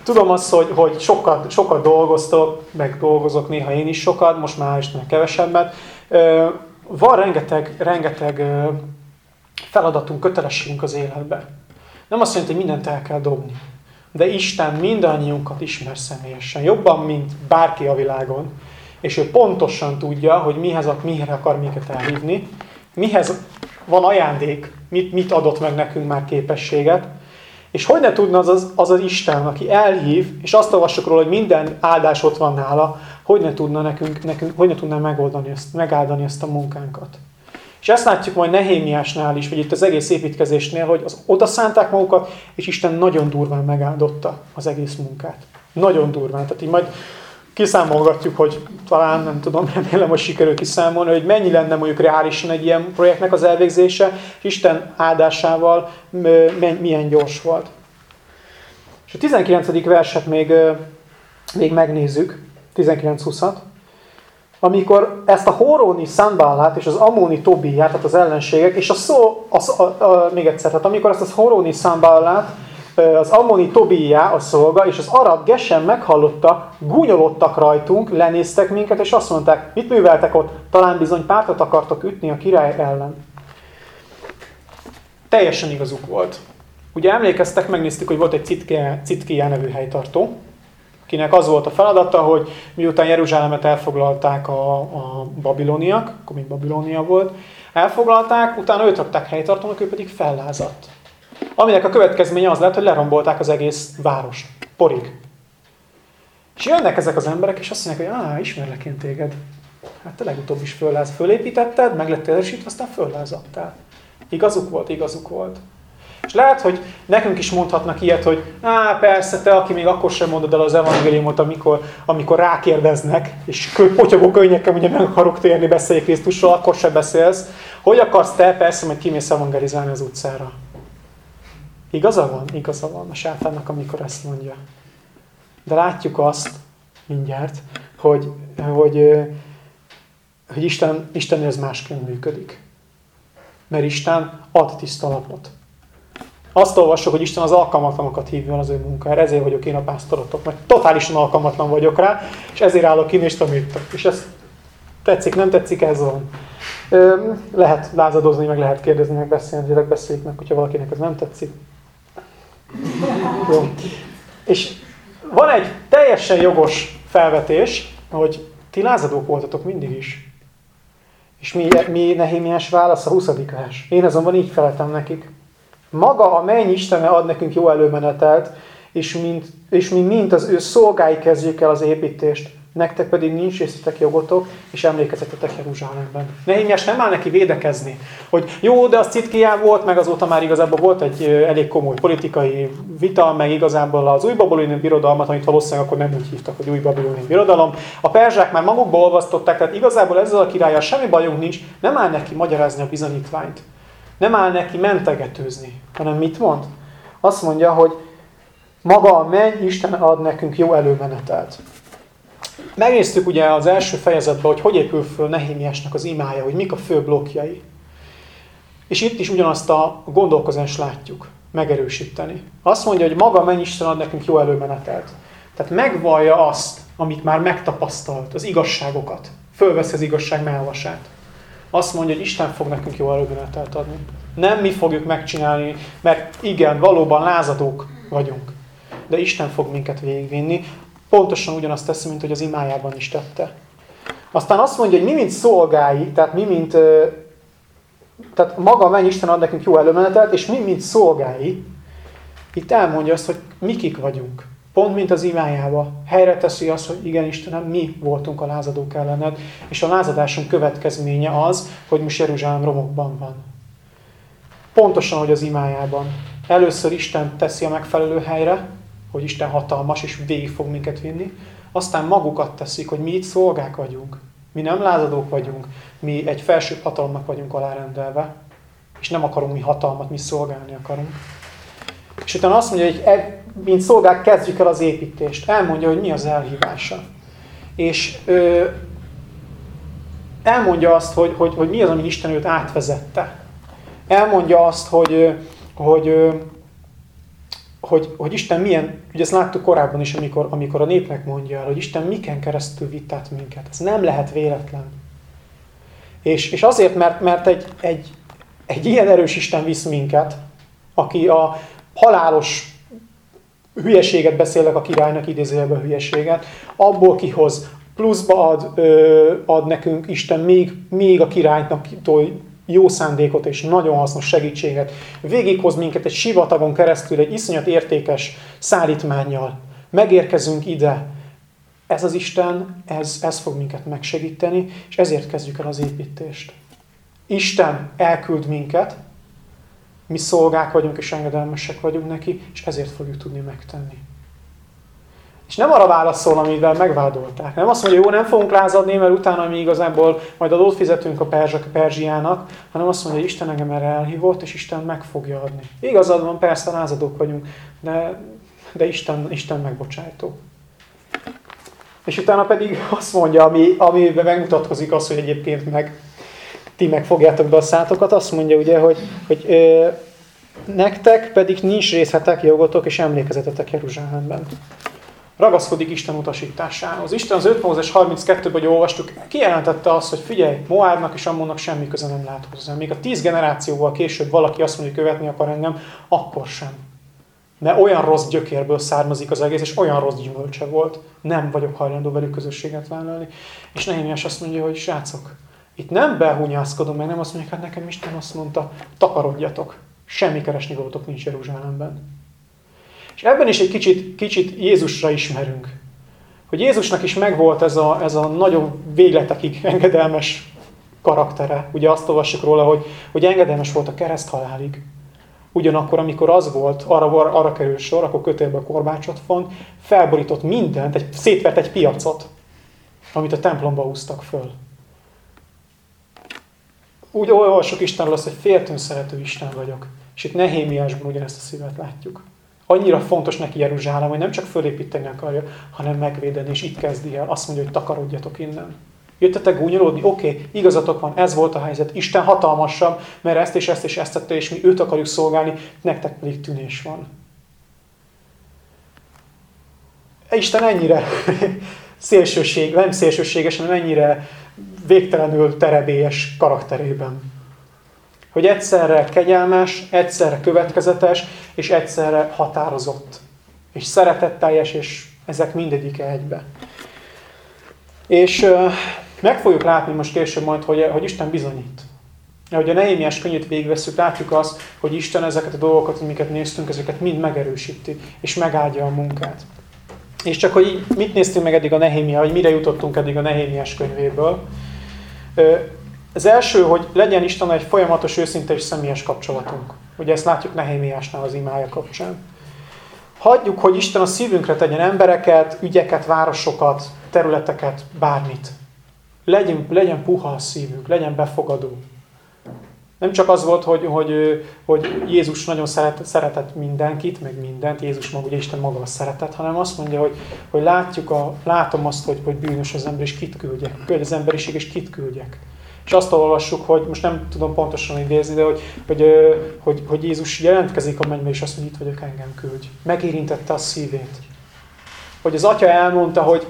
Speaker 1: Tudom azt, hogy, hogy sokat, sokat dolgoztok, meg dolgozok néha én is sokat, most már is kevesebbet. Van rengeteg, rengeteg feladatunk, kötelességünk az életben. Nem azt jelenti, hogy mindent el kell dobni. De Isten mindannyiunkat ismer személyesen, jobban, mint bárki a világon. És ő pontosan tudja, hogy mihez, mihez akar minket elhívni, mihez van ajándék, mit, mit adott meg nekünk már képességet, és hogy ne tudna az az, az az Isten, aki elhív, és azt olvassuk róla, hogy minden áldás ott van nála, hogy ne tudna nekünk, nekünk hogy ne tudná megoldani ezt, megáldani ezt a munkánkat. És ezt látjuk majd Nehémiásnál is, vagy itt az egész építkezésnél, hogy az oda szánták magukat, és Isten nagyon durván megáldotta az egész munkát. Nagyon durván. Tehát így majd kiszámolgatjuk, hogy talán nem tudom, remélem, hogy sikerül kiszámolni, hogy mennyi lenne mondjuk reálisan egy ilyen projektnek az elvégzése, és Isten áldásával milyen gyors volt. És a 19. verset még, még megnézzük, 19-20-at amikor ezt a Horóni Szambálát és az Amóni Tobiát, tehát az ellenségek, és a szó, a, a, a, még egyszer, tehát amikor ezt a Horóni Szambálát, az Amoni Tobiá, a szolga, és az arab Gesen meghallotta, gúnyolottak rajtunk, lenéztek minket, és azt mondták, mit műveltek ott? Talán bizony pártot akartok ütni a király ellen. Teljesen igazuk volt. Ugye emlékeztek, megnéztük, hogy volt egy Citkia nevű helytartó, kinek az volt a feladata, hogy miután Jeruzsálemet elfoglalták a, a babiloniak, akkor még Babilónia volt, elfoglalták, utána őt rakták helytartónak, ő pedig fellázadt. Aminek a következménye az lett, hogy lerombolták az egész város. Porig. És jönnek ezek az emberek, és azt mondják, hogy á, ismerlek én téged. Hát te legutóbb is fölláz, fölépítetted, meg lettél erősítve, aztán föllázadtál. Igazuk volt, igazuk volt. És lehet, hogy nekünk is mondhatnak ilyet, hogy á, persze, te, aki még akkor sem mondod el az evangéliumot, amikor, amikor rákérdeznek, és potyogó könnyekkel ugye meg akarok térni, beszélj Krisztusról, akkor se beszélsz. Hogy akarsz te? Persze, hogy kimész evangelizálni az utcára. Igaza van? Igaza van a sátánnak, amikor ezt mondja. De látjuk azt mindjárt, hogy, hogy, hogy Isten, Isten ez másként működik. Mert Isten ad tiszta lapot. Azt olvassuk, hogy Isten az alkalmatlanokat hívja az ő munkára, ezért vagyok én a pásztorotok, mert totálisan alkalmatlan vagyok rá, és ezért állok ki, és tanítok. És ez tetszik, nem tetszik, ez van. Lehet lázadozni, meg lehet kérdezni, meg beszélni, gyerek beszéljük meg, hogyha valakinek ez nem tetszik. Jó. És van egy teljesen jogos felvetés, hogy ti lázadók voltatok mindig is. És mi, mi Nehémiás válasz a 20. vers. Én azonban így feleltem nekik. Maga a menny Istene ad nekünk jó előmenetelt, és, mint, és mi mint az ő szolgái kezdjük el az építést nektek pedig nincs részletek jogotok, és emlékezetetek Jeruzsálemben. Nehémiás nem áll neki védekezni, hogy jó, de az Citkiá volt, meg azóta már igazából volt egy elég komoly politikai vita, meg igazából az új babiloni birodalmat, amit valószínűleg akkor nem úgy hívtak, hogy új babiloni birodalom. A perzsák már magukba olvasztották, tehát igazából ezzel a királlyal semmi bajunk nincs, nem áll neki magyarázni a bizonyítványt. Nem áll neki mentegetőzni, hanem mit mond? Azt mondja, hogy maga a menny Isten ad nekünk jó előmenetelt. Megnéztük ugye az első fejezetben, hogy hogy épül föl Nehémiásnak az imája, hogy mik a fő blokkjai. És itt is ugyanazt a gondolkozást látjuk megerősíteni. Azt mondja, hogy maga mennyi Isten ad nekünk jó előmenetelt. Tehát megvallja azt, amit már megtapasztalt, az igazságokat. Fölvesz az igazság melvasát. Azt mondja, hogy Isten fog nekünk jó előmenetelt adni. Nem mi fogjuk megcsinálni, mert igen, valóban lázadók vagyunk. De Isten fog minket végigvinni, pontosan ugyanazt teszi, mint hogy az imájában is tette. Aztán azt mondja, hogy mi, mint szolgái, tehát mi, mint tehát maga mennyi Isten ad nekünk jó előmenetelt, és mi, mint szolgái, itt elmondja azt, hogy mi kik vagyunk. Pont mint az imájába. Helyre teszi azt, hogy igen, Istenem, mi voltunk a lázadók ellened, és a lázadásunk következménye az, hogy most Jeruzsálem romokban van. Pontosan, hogy az imájában. Először Isten teszi a megfelelő helyre, hogy Isten hatalmas, és végig fog minket vinni, aztán magukat teszik, hogy mi itt szolgák vagyunk. Mi nem lázadók vagyunk, mi egy felsőbb hatalomnak vagyunk alárendelve, és nem akarunk mi hatalmat, mi szolgálni akarunk. És utána azt mondja, hogy e, mint szolgák kezdjük el az építést. Elmondja, hogy mi az elhívása. És ö, elmondja azt, hogy, hogy, hogy mi az, ami Isten őt átvezette. Elmondja azt, hogy, hogy, hogy, hogy Isten milyen, ugye ezt láttuk korábban is, amikor, amikor a népnek mondja el, hogy Isten miken keresztül vitt át minket. Ez nem lehet véletlen. És, és azért, mert, mert egy, egy, egy ilyen erős Isten visz minket, aki a halálos hülyeséget beszélek a királynak, idézőjelben hülyeséget, abból kihoz, pluszba ad, ö, ad nekünk Isten még, még a királynak jó szándékot és nagyon hasznos segítséget. Végighoz minket egy sivatagon keresztül egy iszonyat értékes szállítmányjal. Megérkezünk ide. Ez az Isten, ez, ez fog minket megsegíteni, és ezért kezdjük el az építést. Isten elküld minket, mi szolgák vagyunk és engedelmesek vagyunk neki, és ezért fogjuk tudni megtenni. És nem arra válaszol, amivel megvádolták. Nem azt mondja, jó, nem fogunk lázadni, mert utána mi igazából majd adót fizetünk a perzsak a Perzsiának, hanem azt mondja, hogy Isten engem erre elhívott, és Isten meg fogja adni. Igazad van, persze lázadók vagyunk, de, de Isten, Isten megbocsájtó. És utána pedig azt mondja, ami, amiben megmutatkozik az, hogy egyébként meg ti megfogjátok be a szátokat, azt mondja ugye, hogy, hogy ö, nektek pedig nincs részhetek, jogotok és emlékezetetek Jeruzsálemben ragaszkodik Isten utasításához. Isten az 5 Mózes 32-ben, hogy olvastuk, kijelentette azt, hogy figyelj, Moádnak és Ammonnak semmi köze nem lát hozzá. Még a tíz generációval később valaki azt mondja, hogy követni akar engem, akkor sem. Mert olyan rossz gyökérből származik az egész, és olyan rossz gyümölcse volt. Nem vagyok hajlandó velük közösséget vállalni. És Nehémiás azt mondja, hogy srácok, itt nem behunyászkodom, meg nem azt mondják, hát nekem Isten azt mondta, takarodjatok. Semmi keresni voltok nincs Jeruzsálemben. És ebben is egy kicsit, kicsit Jézusra ismerünk. Hogy Jézusnak is megvolt ez a, ez a nagyon végletekig engedelmes karaktere. Ugye azt olvassuk róla, hogy, hogy engedelmes volt a kereszt halálig. Ugyanakkor, amikor az volt, arra, arra kerül sor, akkor kötélbe a korbácsot font, felborított mindent, egy, szétvert egy piacot, amit a templomba húztak föl. Úgy olvasok Istenről azt, hogy féltőn szerető Isten vagyok. És itt Nehémiásban ugyanezt a szívet látjuk. Annyira fontos neki Jeruzsálem, hogy nem csak fölépíteni akarja, hanem megvédeni, és itt kezdi el. Azt mondja, hogy takarodjatok innen. Jöttetek gúnyolódni? Oké, okay, igazatok van, ez volt a helyzet. Isten hatalmasabb, mert ezt és ezt és ezt tette, és mi őt akarjuk szolgálni, nektek pedig tűnés van. Isten ennyire szélsőség, nem szélsőséges, hanem ennyire végtelenül terebélyes karakterében hogy egyszerre kegyelmes, egyszerre következetes, és egyszerre határozott. És szeretetteljes, és ezek mindegyike egybe. És uh, meg fogjuk látni most később majd, hogy, hogy Isten bizonyít. Ahogy a Nehémiás könyvét végigveszünk, látjuk azt, hogy Isten ezeket a dolgokat, amiket néztünk, ezeket mind megerősíti, és megáldja a munkát. És csak hogy mit néztünk meg eddig a Nehémia, hogy mire jutottunk eddig a Nehémiás könyvéből. Az első, hogy legyen Isten egy folyamatos, őszinte és személyes kapcsolatunk. Ugye ezt látjuk Nehémiásnál az imája kapcsán. Hagyjuk, hogy Isten a szívünkre tegyen embereket, ügyeket, városokat, területeket, bármit. Legyen, legyen puha a szívünk, legyen befogadó. Nem csak az volt, hogy, hogy, hogy Jézus nagyon szeret, szeretett mindenkit, meg mindent, Jézus maga, ugye Isten maga a szeretet, hanem azt mondja, hogy, hogy látjuk a, látom azt, hogy, hogy bűnös az ember, és kit küldjek. Küld az emberiség, és kit küldjek. És azt olvassuk, hogy most nem tudom pontosan idézni, de hogy, hogy, hogy, hogy Jézus jelentkezik a mennybe, és azt mondja, itt vagyok, engem küldj. Megérintette a szívét. Hogy az atya elmondta, hogy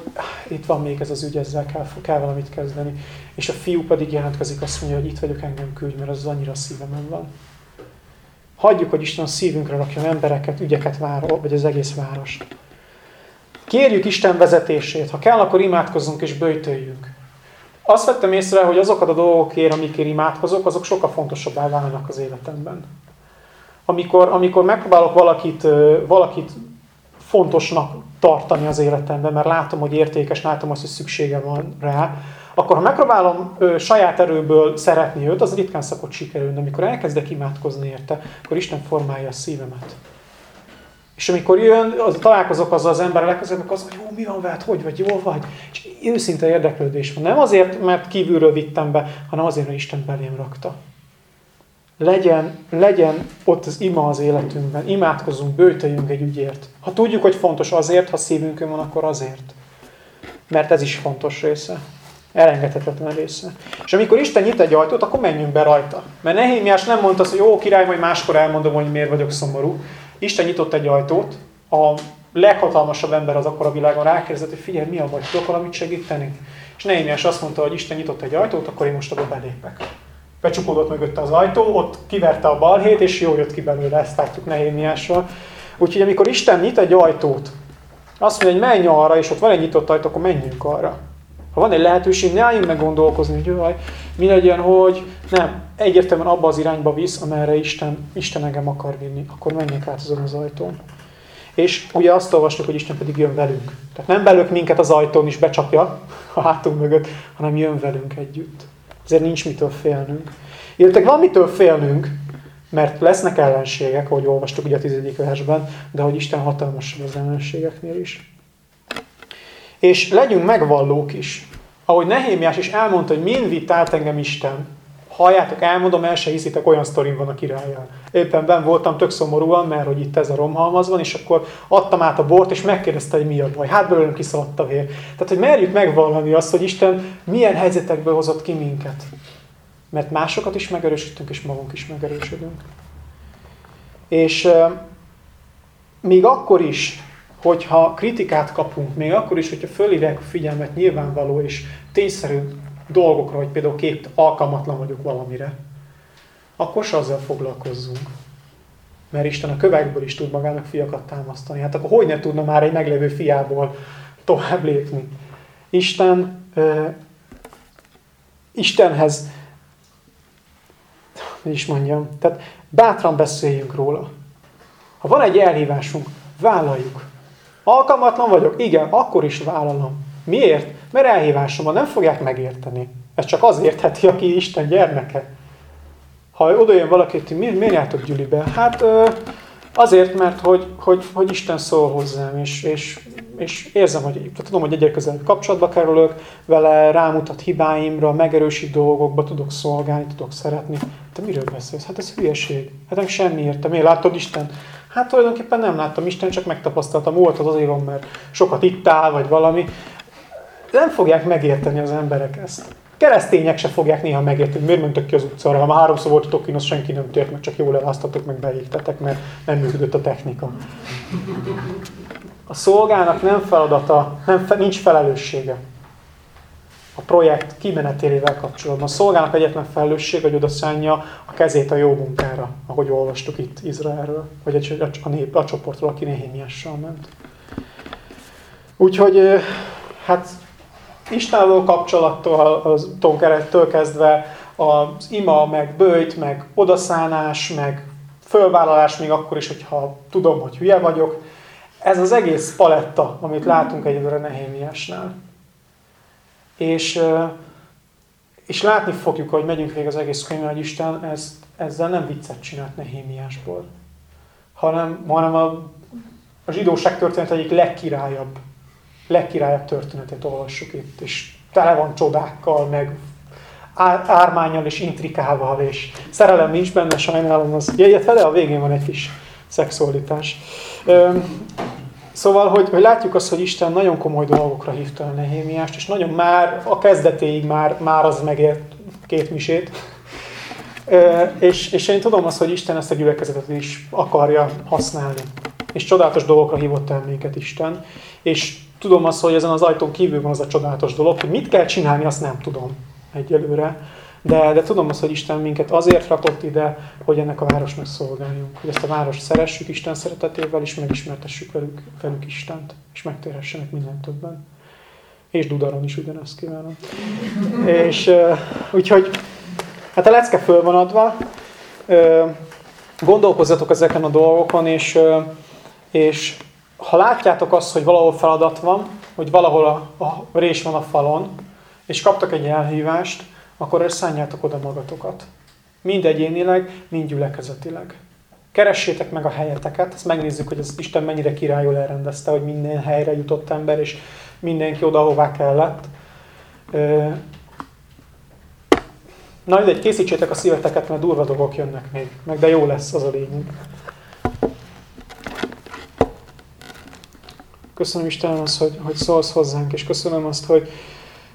Speaker 1: itt van még ez az ügy, ezzel kell, kell valamit kezdeni. És a fiú pedig jelentkezik, azt mondja, hogy itt vagyok, engem küldj, mert az annyira a szívemen van. Hagyjuk, hogy Isten a szívünkre rakjon embereket, ügyeket, vár, vagy az egész város. Kérjük Isten vezetését. Ha kell, akkor imádkozzunk és bőjtöljünk azt vettem észre, hogy azokat a dolgokért, amikért imádkozok, azok sokkal fontosabbá válnak az életemben. Amikor, amikor megpróbálok valakit, valakit fontosnak tartani az életemben, mert látom, hogy értékes, látom azt, hogy szüksége van rá, akkor ha megpróbálom ö, saját erőből szeretni őt, az ritkán szokott sikerülni. Amikor elkezdek imádkozni érte, akkor Isten formálja a szívemet. És amikor jön, az, találkozok azzal az emberrel legközelebb, az, hogy jó, mi van veled, hogy vagy, jól vagy. És őszinte érdeklődés van. Nem azért, mert kívülről vittem be, hanem azért, mert Isten belém rakta. Legyen, legyen ott az ima az életünkben. Imádkozunk, bőtöljünk egy ügyért. Ha tudjuk, hogy fontos azért, ha szívünkön van, akkor azért. Mert ez is fontos része. Elengedhetetlen része. És amikor Isten nyit egy ajtót, akkor menjünk be rajta. Mert Nehémiás nem mondta hogy jó király, majd máskor elmondom, hogy miért vagyok szomorú. Isten nyitott egy ajtót, a leghatalmasabb ember az akkor a világon rákérdezett, hogy figyelj, mi a baj, tudok valamit segíteni? És Nehémiás azt mondta, hogy Isten nyitott egy ajtót, akkor én most abba belépek. Becsukódott mögötte az ajtó, ott kiverte a balhét, és jól jött ki belőle, ezt látjuk Nehémiásról. Úgyhogy amikor Isten nyit egy ajtót, azt mondja, hogy menj arra, és ott van egy nyitott ajtó, akkor menjünk arra. Ha van egy lehetőség, ne álljunk meg gondolkozni, hogy jaj, mi legyen, hogy nem, egyértelműen abba az irányba visz, amerre Isten, Isten engem akar vinni, akkor menjünk át azon az ajtón. És ugye azt olvastuk, hogy Isten pedig jön velünk. Tehát nem belök minket az ajtón is becsapja a hátunk mögött, hanem jön velünk együtt. Ezért nincs mitől félnünk. Illetve van mitől félnünk, mert lesznek ellenségek, ahogy olvastuk ugye a tizedik versben, de hogy Isten hatalmas az ellenségeknél is. És legyünk megvallók is. Ahogy Nehémiás is elmondta, hogy mind vitt át engem Isten. Halljátok, elmondom, el se hiszitek, olyan sztorim van a királlyal. Éppen ben voltam tök szomorúan, mert hogy itt ez a romhalmaz van, és akkor adtam át a bort, és megkérdezte, hogy mi a baj. Hát belőlem kiszaladt a vér. Tehát, hogy merjük megvallani azt, hogy Isten milyen helyzetekből hozott ki minket. Mert másokat is megerősítünk, és magunk is megerősödünk. És még akkor is, hogyha kritikát kapunk, még akkor is, hogyha fölhívják a figyelmet nyilvánvaló és tényszerű dolgokra, hogy például két alkalmatlan vagyok valamire, akkor se azzal foglalkozzunk. Mert Isten a kövekből is tud magának fiakat támasztani. Hát akkor hogy ne tudna már egy meglévő fiából tovább lépni? Isten, uh, Istenhez, hogy is mondjam, tehát bátran beszéljünk róla. Ha van egy elhívásunk, vállaljuk. Alkalmatlan vagyok? Igen, akkor is vállalom. Miért? Mert elhívásom van, nem fogják megérteni. Ez csak az értheti, aki Isten gyermeke. Ha oda jön valaki, hogy miért, miért jártok gyűlibe? Hát azért, mert hogy, hogy, hogy Isten szól hozzám, és, és, és érzem, hogy tudom, hogy egyre közelebb kapcsolatba kerülök vele, rámutat hibáimra, megerősít dolgokba, tudok szolgálni, tudok szeretni. Te miről beszélsz? Hát ez hülyeség. Hát nem semmi értem. Miért látod Isten? Hát tulajdonképpen nem láttam Isten, csak megtapasztaltam. Volt az azért van, mert sokat ittál, vagy valami. Nem fogják megérteni az emberek ezt. Keresztények se fogják néha megérteni, miért mentek ki az utcára. Ha már háromszor voltatok az senki nem tért meg, csak jól elasztatok, meg beégtetek, mert nem működött a technika. A szolgának nem feladata, nem, nincs felelőssége a projekt kimenetélével kapcsolatban. A szolgának egyetlen felelősség, hogy oda szánja a kezét a jó munkára, ahogy olvastuk itt Izraelről, vagy egy, a, nép, a csoportról, aki Nehémiással ment. Úgyhogy hát Istennel kapcsolattól az kerettől kezdve az ima, meg bőjt, meg odaszánás, meg fölvállalás, még akkor is, hogyha tudom, hogy hülye vagyok. Ez az egész paletta, amit látunk egyelőre Nehémiásnál. És, és látni fogjuk, hogy megyünk végig az egész könyvben, hogy Isten ezt, ezzel nem viccet csinált Nehémiásból, hanem, hanem a, a zsidóság történet egyik legkirályabb, legkirályabb történetét olvassuk itt, és tele van csodákkal, meg ármányal és intrikával, és szerelem nincs benne, sajnálom, az jegyet vele, a végén van egy kis szexualitás. Szóval, hogy, hogy látjuk azt, hogy Isten nagyon komoly dolgokra hívta a Nehémiást, és nagyon már a kezdetéig már, már az megért két misét. És, és én tudom azt, hogy Isten ezt a gyülekezetet is akarja használni. És csodálatos dolgokra hívott el minket Isten. És tudom azt, hogy ezen az ajtón kívül van az a csodálatos dolog, hogy mit kell csinálni, azt nem tudom egyelőre. De, de tudom azt, hogy Isten minket azért rakott ide, hogy ennek a városnak szolgáljunk. Hogy ezt a várost szeressük Isten szeretetével, és megismertessük velük, velük Istent, és megtérhessenek minden többen. És Dudaron is ugyanezt kívánom. és úgyhogy, hát a lecke föl van adva. Uh, gondolkozzatok ezeken a dolgokon, és, és ha látjátok azt, hogy valahol feladat van, hogy valahol a, a rés van a falon, és kaptak egy elhívást, akkor összeálljátok oda magatokat. Mind egyénileg, mind gyülekezetileg. Keressétek meg a helyeteket, ezt megnézzük, hogy az Isten mennyire királyul elrendezte, hogy minden helyre jutott ember, és mindenki oda, hová kellett. Na mindegy, készítsétek a szíveteket, mert durva dolgok jönnek még. Meg de jó lesz az a lényeg. Köszönöm Istenem azt, hogy, hogy szólsz hozzánk, és köszönöm azt, hogy,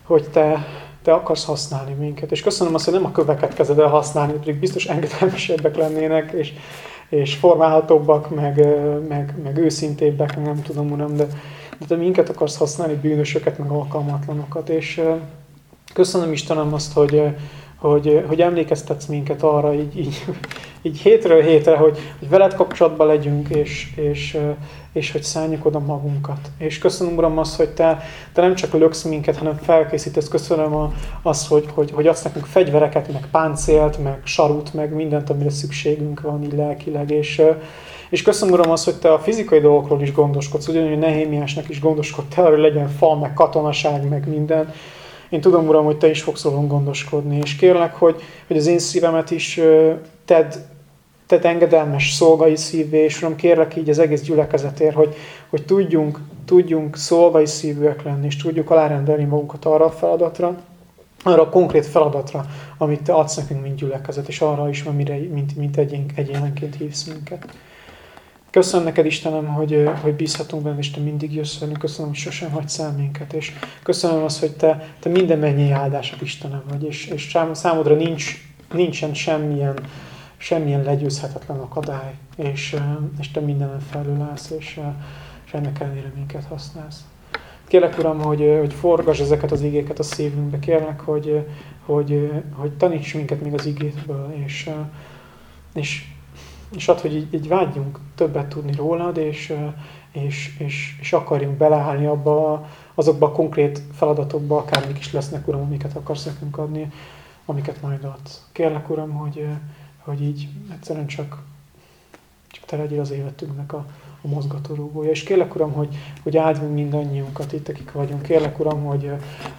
Speaker 1: hogy te Te akarsz használni minket. És köszönöm azt, hogy nem a köveket kezded el használni, pedig biztos engedelmesebbek lennének, és, és formálhatóbbak, meg, meg, meg őszintébbek, nem tudom, Uram, de, de Te minket akarsz használni, bűnösöket, meg alkalmatlanokat. És köszönöm Istenem azt, hogy, hogy, hogy emlékeztetsz minket arra, így, így, így hétről hétre, hogy, hogy veled kapcsolatban legyünk, és, és, és hogy szálljuk oda magunkat. És köszönöm, Uram, azt, hogy te, te nem csak löksz minket, hanem felkészítesz. Köszönöm a, azt, hogy, hogy, hogy azt nekünk fegyvereket, meg páncélt, meg sarut, meg mindent, amire szükségünk van így lelkileg. És, és köszönöm, Uram, azt, hogy te a fizikai dolgokról is gondoskodsz, ugyanúgy Nehémiásnak is gondoskodtál, hogy legyen fal, meg katonaság, meg minden én tudom, Uram, hogy Te is fogsz rólunk gondoskodni, és kérlek, hogy, hogy az én szívemet is tedd, tedd engedelmes szolgai szívvé, és Uram, kérlek így az egész gyülekezetért, hogy, hogy tudjunk, tudjunk szolgai szívűek lenni, és tudjuk alárendelni magunkat arra a feladatra, arra a konkrét feladatra, amit Te adsz nekünk, mint gyülekezet, és arra is, amire, mint, mint egyén, egyénenként hívsz minket. Köszönöm neked, Istenem, hogy, hogy bízhatunk benne, és Te mindig jössz velünk. Köszönöm, hogy sosem hagysz el minket. És köszönöm azt, hogy Te, te minden mennyi áldások Istenem vagy, és, és számodra nincs, nincsen semmilyen, semmilyen legyőzhetetlen akadály, és, és Te mindenen felülállsz, és, és ennek ellenére minket használsz. Kérlek, Uram, hogy, hogy forgass ezeket az igéket a szívünkbe. Kérlek, hogy, hogy, hogy taníts minket még az igétből, és, és és ad, hogy így, így vágyjunk többet tudni rólad, és, és, és, és akarjunk beleállni abba, azokba a konkrét feladatokba, akármik is lesznek, Uram, amiket akarsz nekünk adni, amiket majd adsz. Kérlek, Uram, hogy, hogy így egyszerűen csak, csak Te legyél az életünknek a, a mozgatórugója. És kérlek, Uram, hogy, hogy áld meg mindannyiunkat itt, akik vagyunk. Kérlek, Uram, hogy,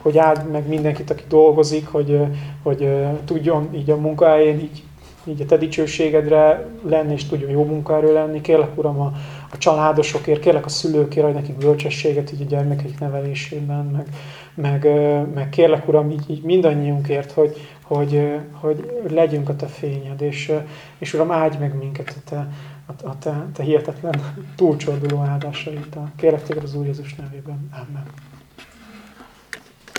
Speaker 1: hogy áld meg mindenkit, aki dolgozik, hogy, hogy tudjon így a munkahelyén így így a te dicsőségedre lenni, és tudjon jó munkáról lenni. Kérlek, Uram, a, a családosokért, kérlek a szülőkért, hogy nekik bölcsességet így a gyermekeik nevelésében, meg, meg, meg kérlek, Uram, így, így mindannyiunkért, hogy, hogy, hogy legyünk a Te fényed, és, és Uram, áldj meg minket a Te, a, a te, te hihetetlen túlcsorduló áldásait. Kérlek téged az Úr Jézus nevében. Amen.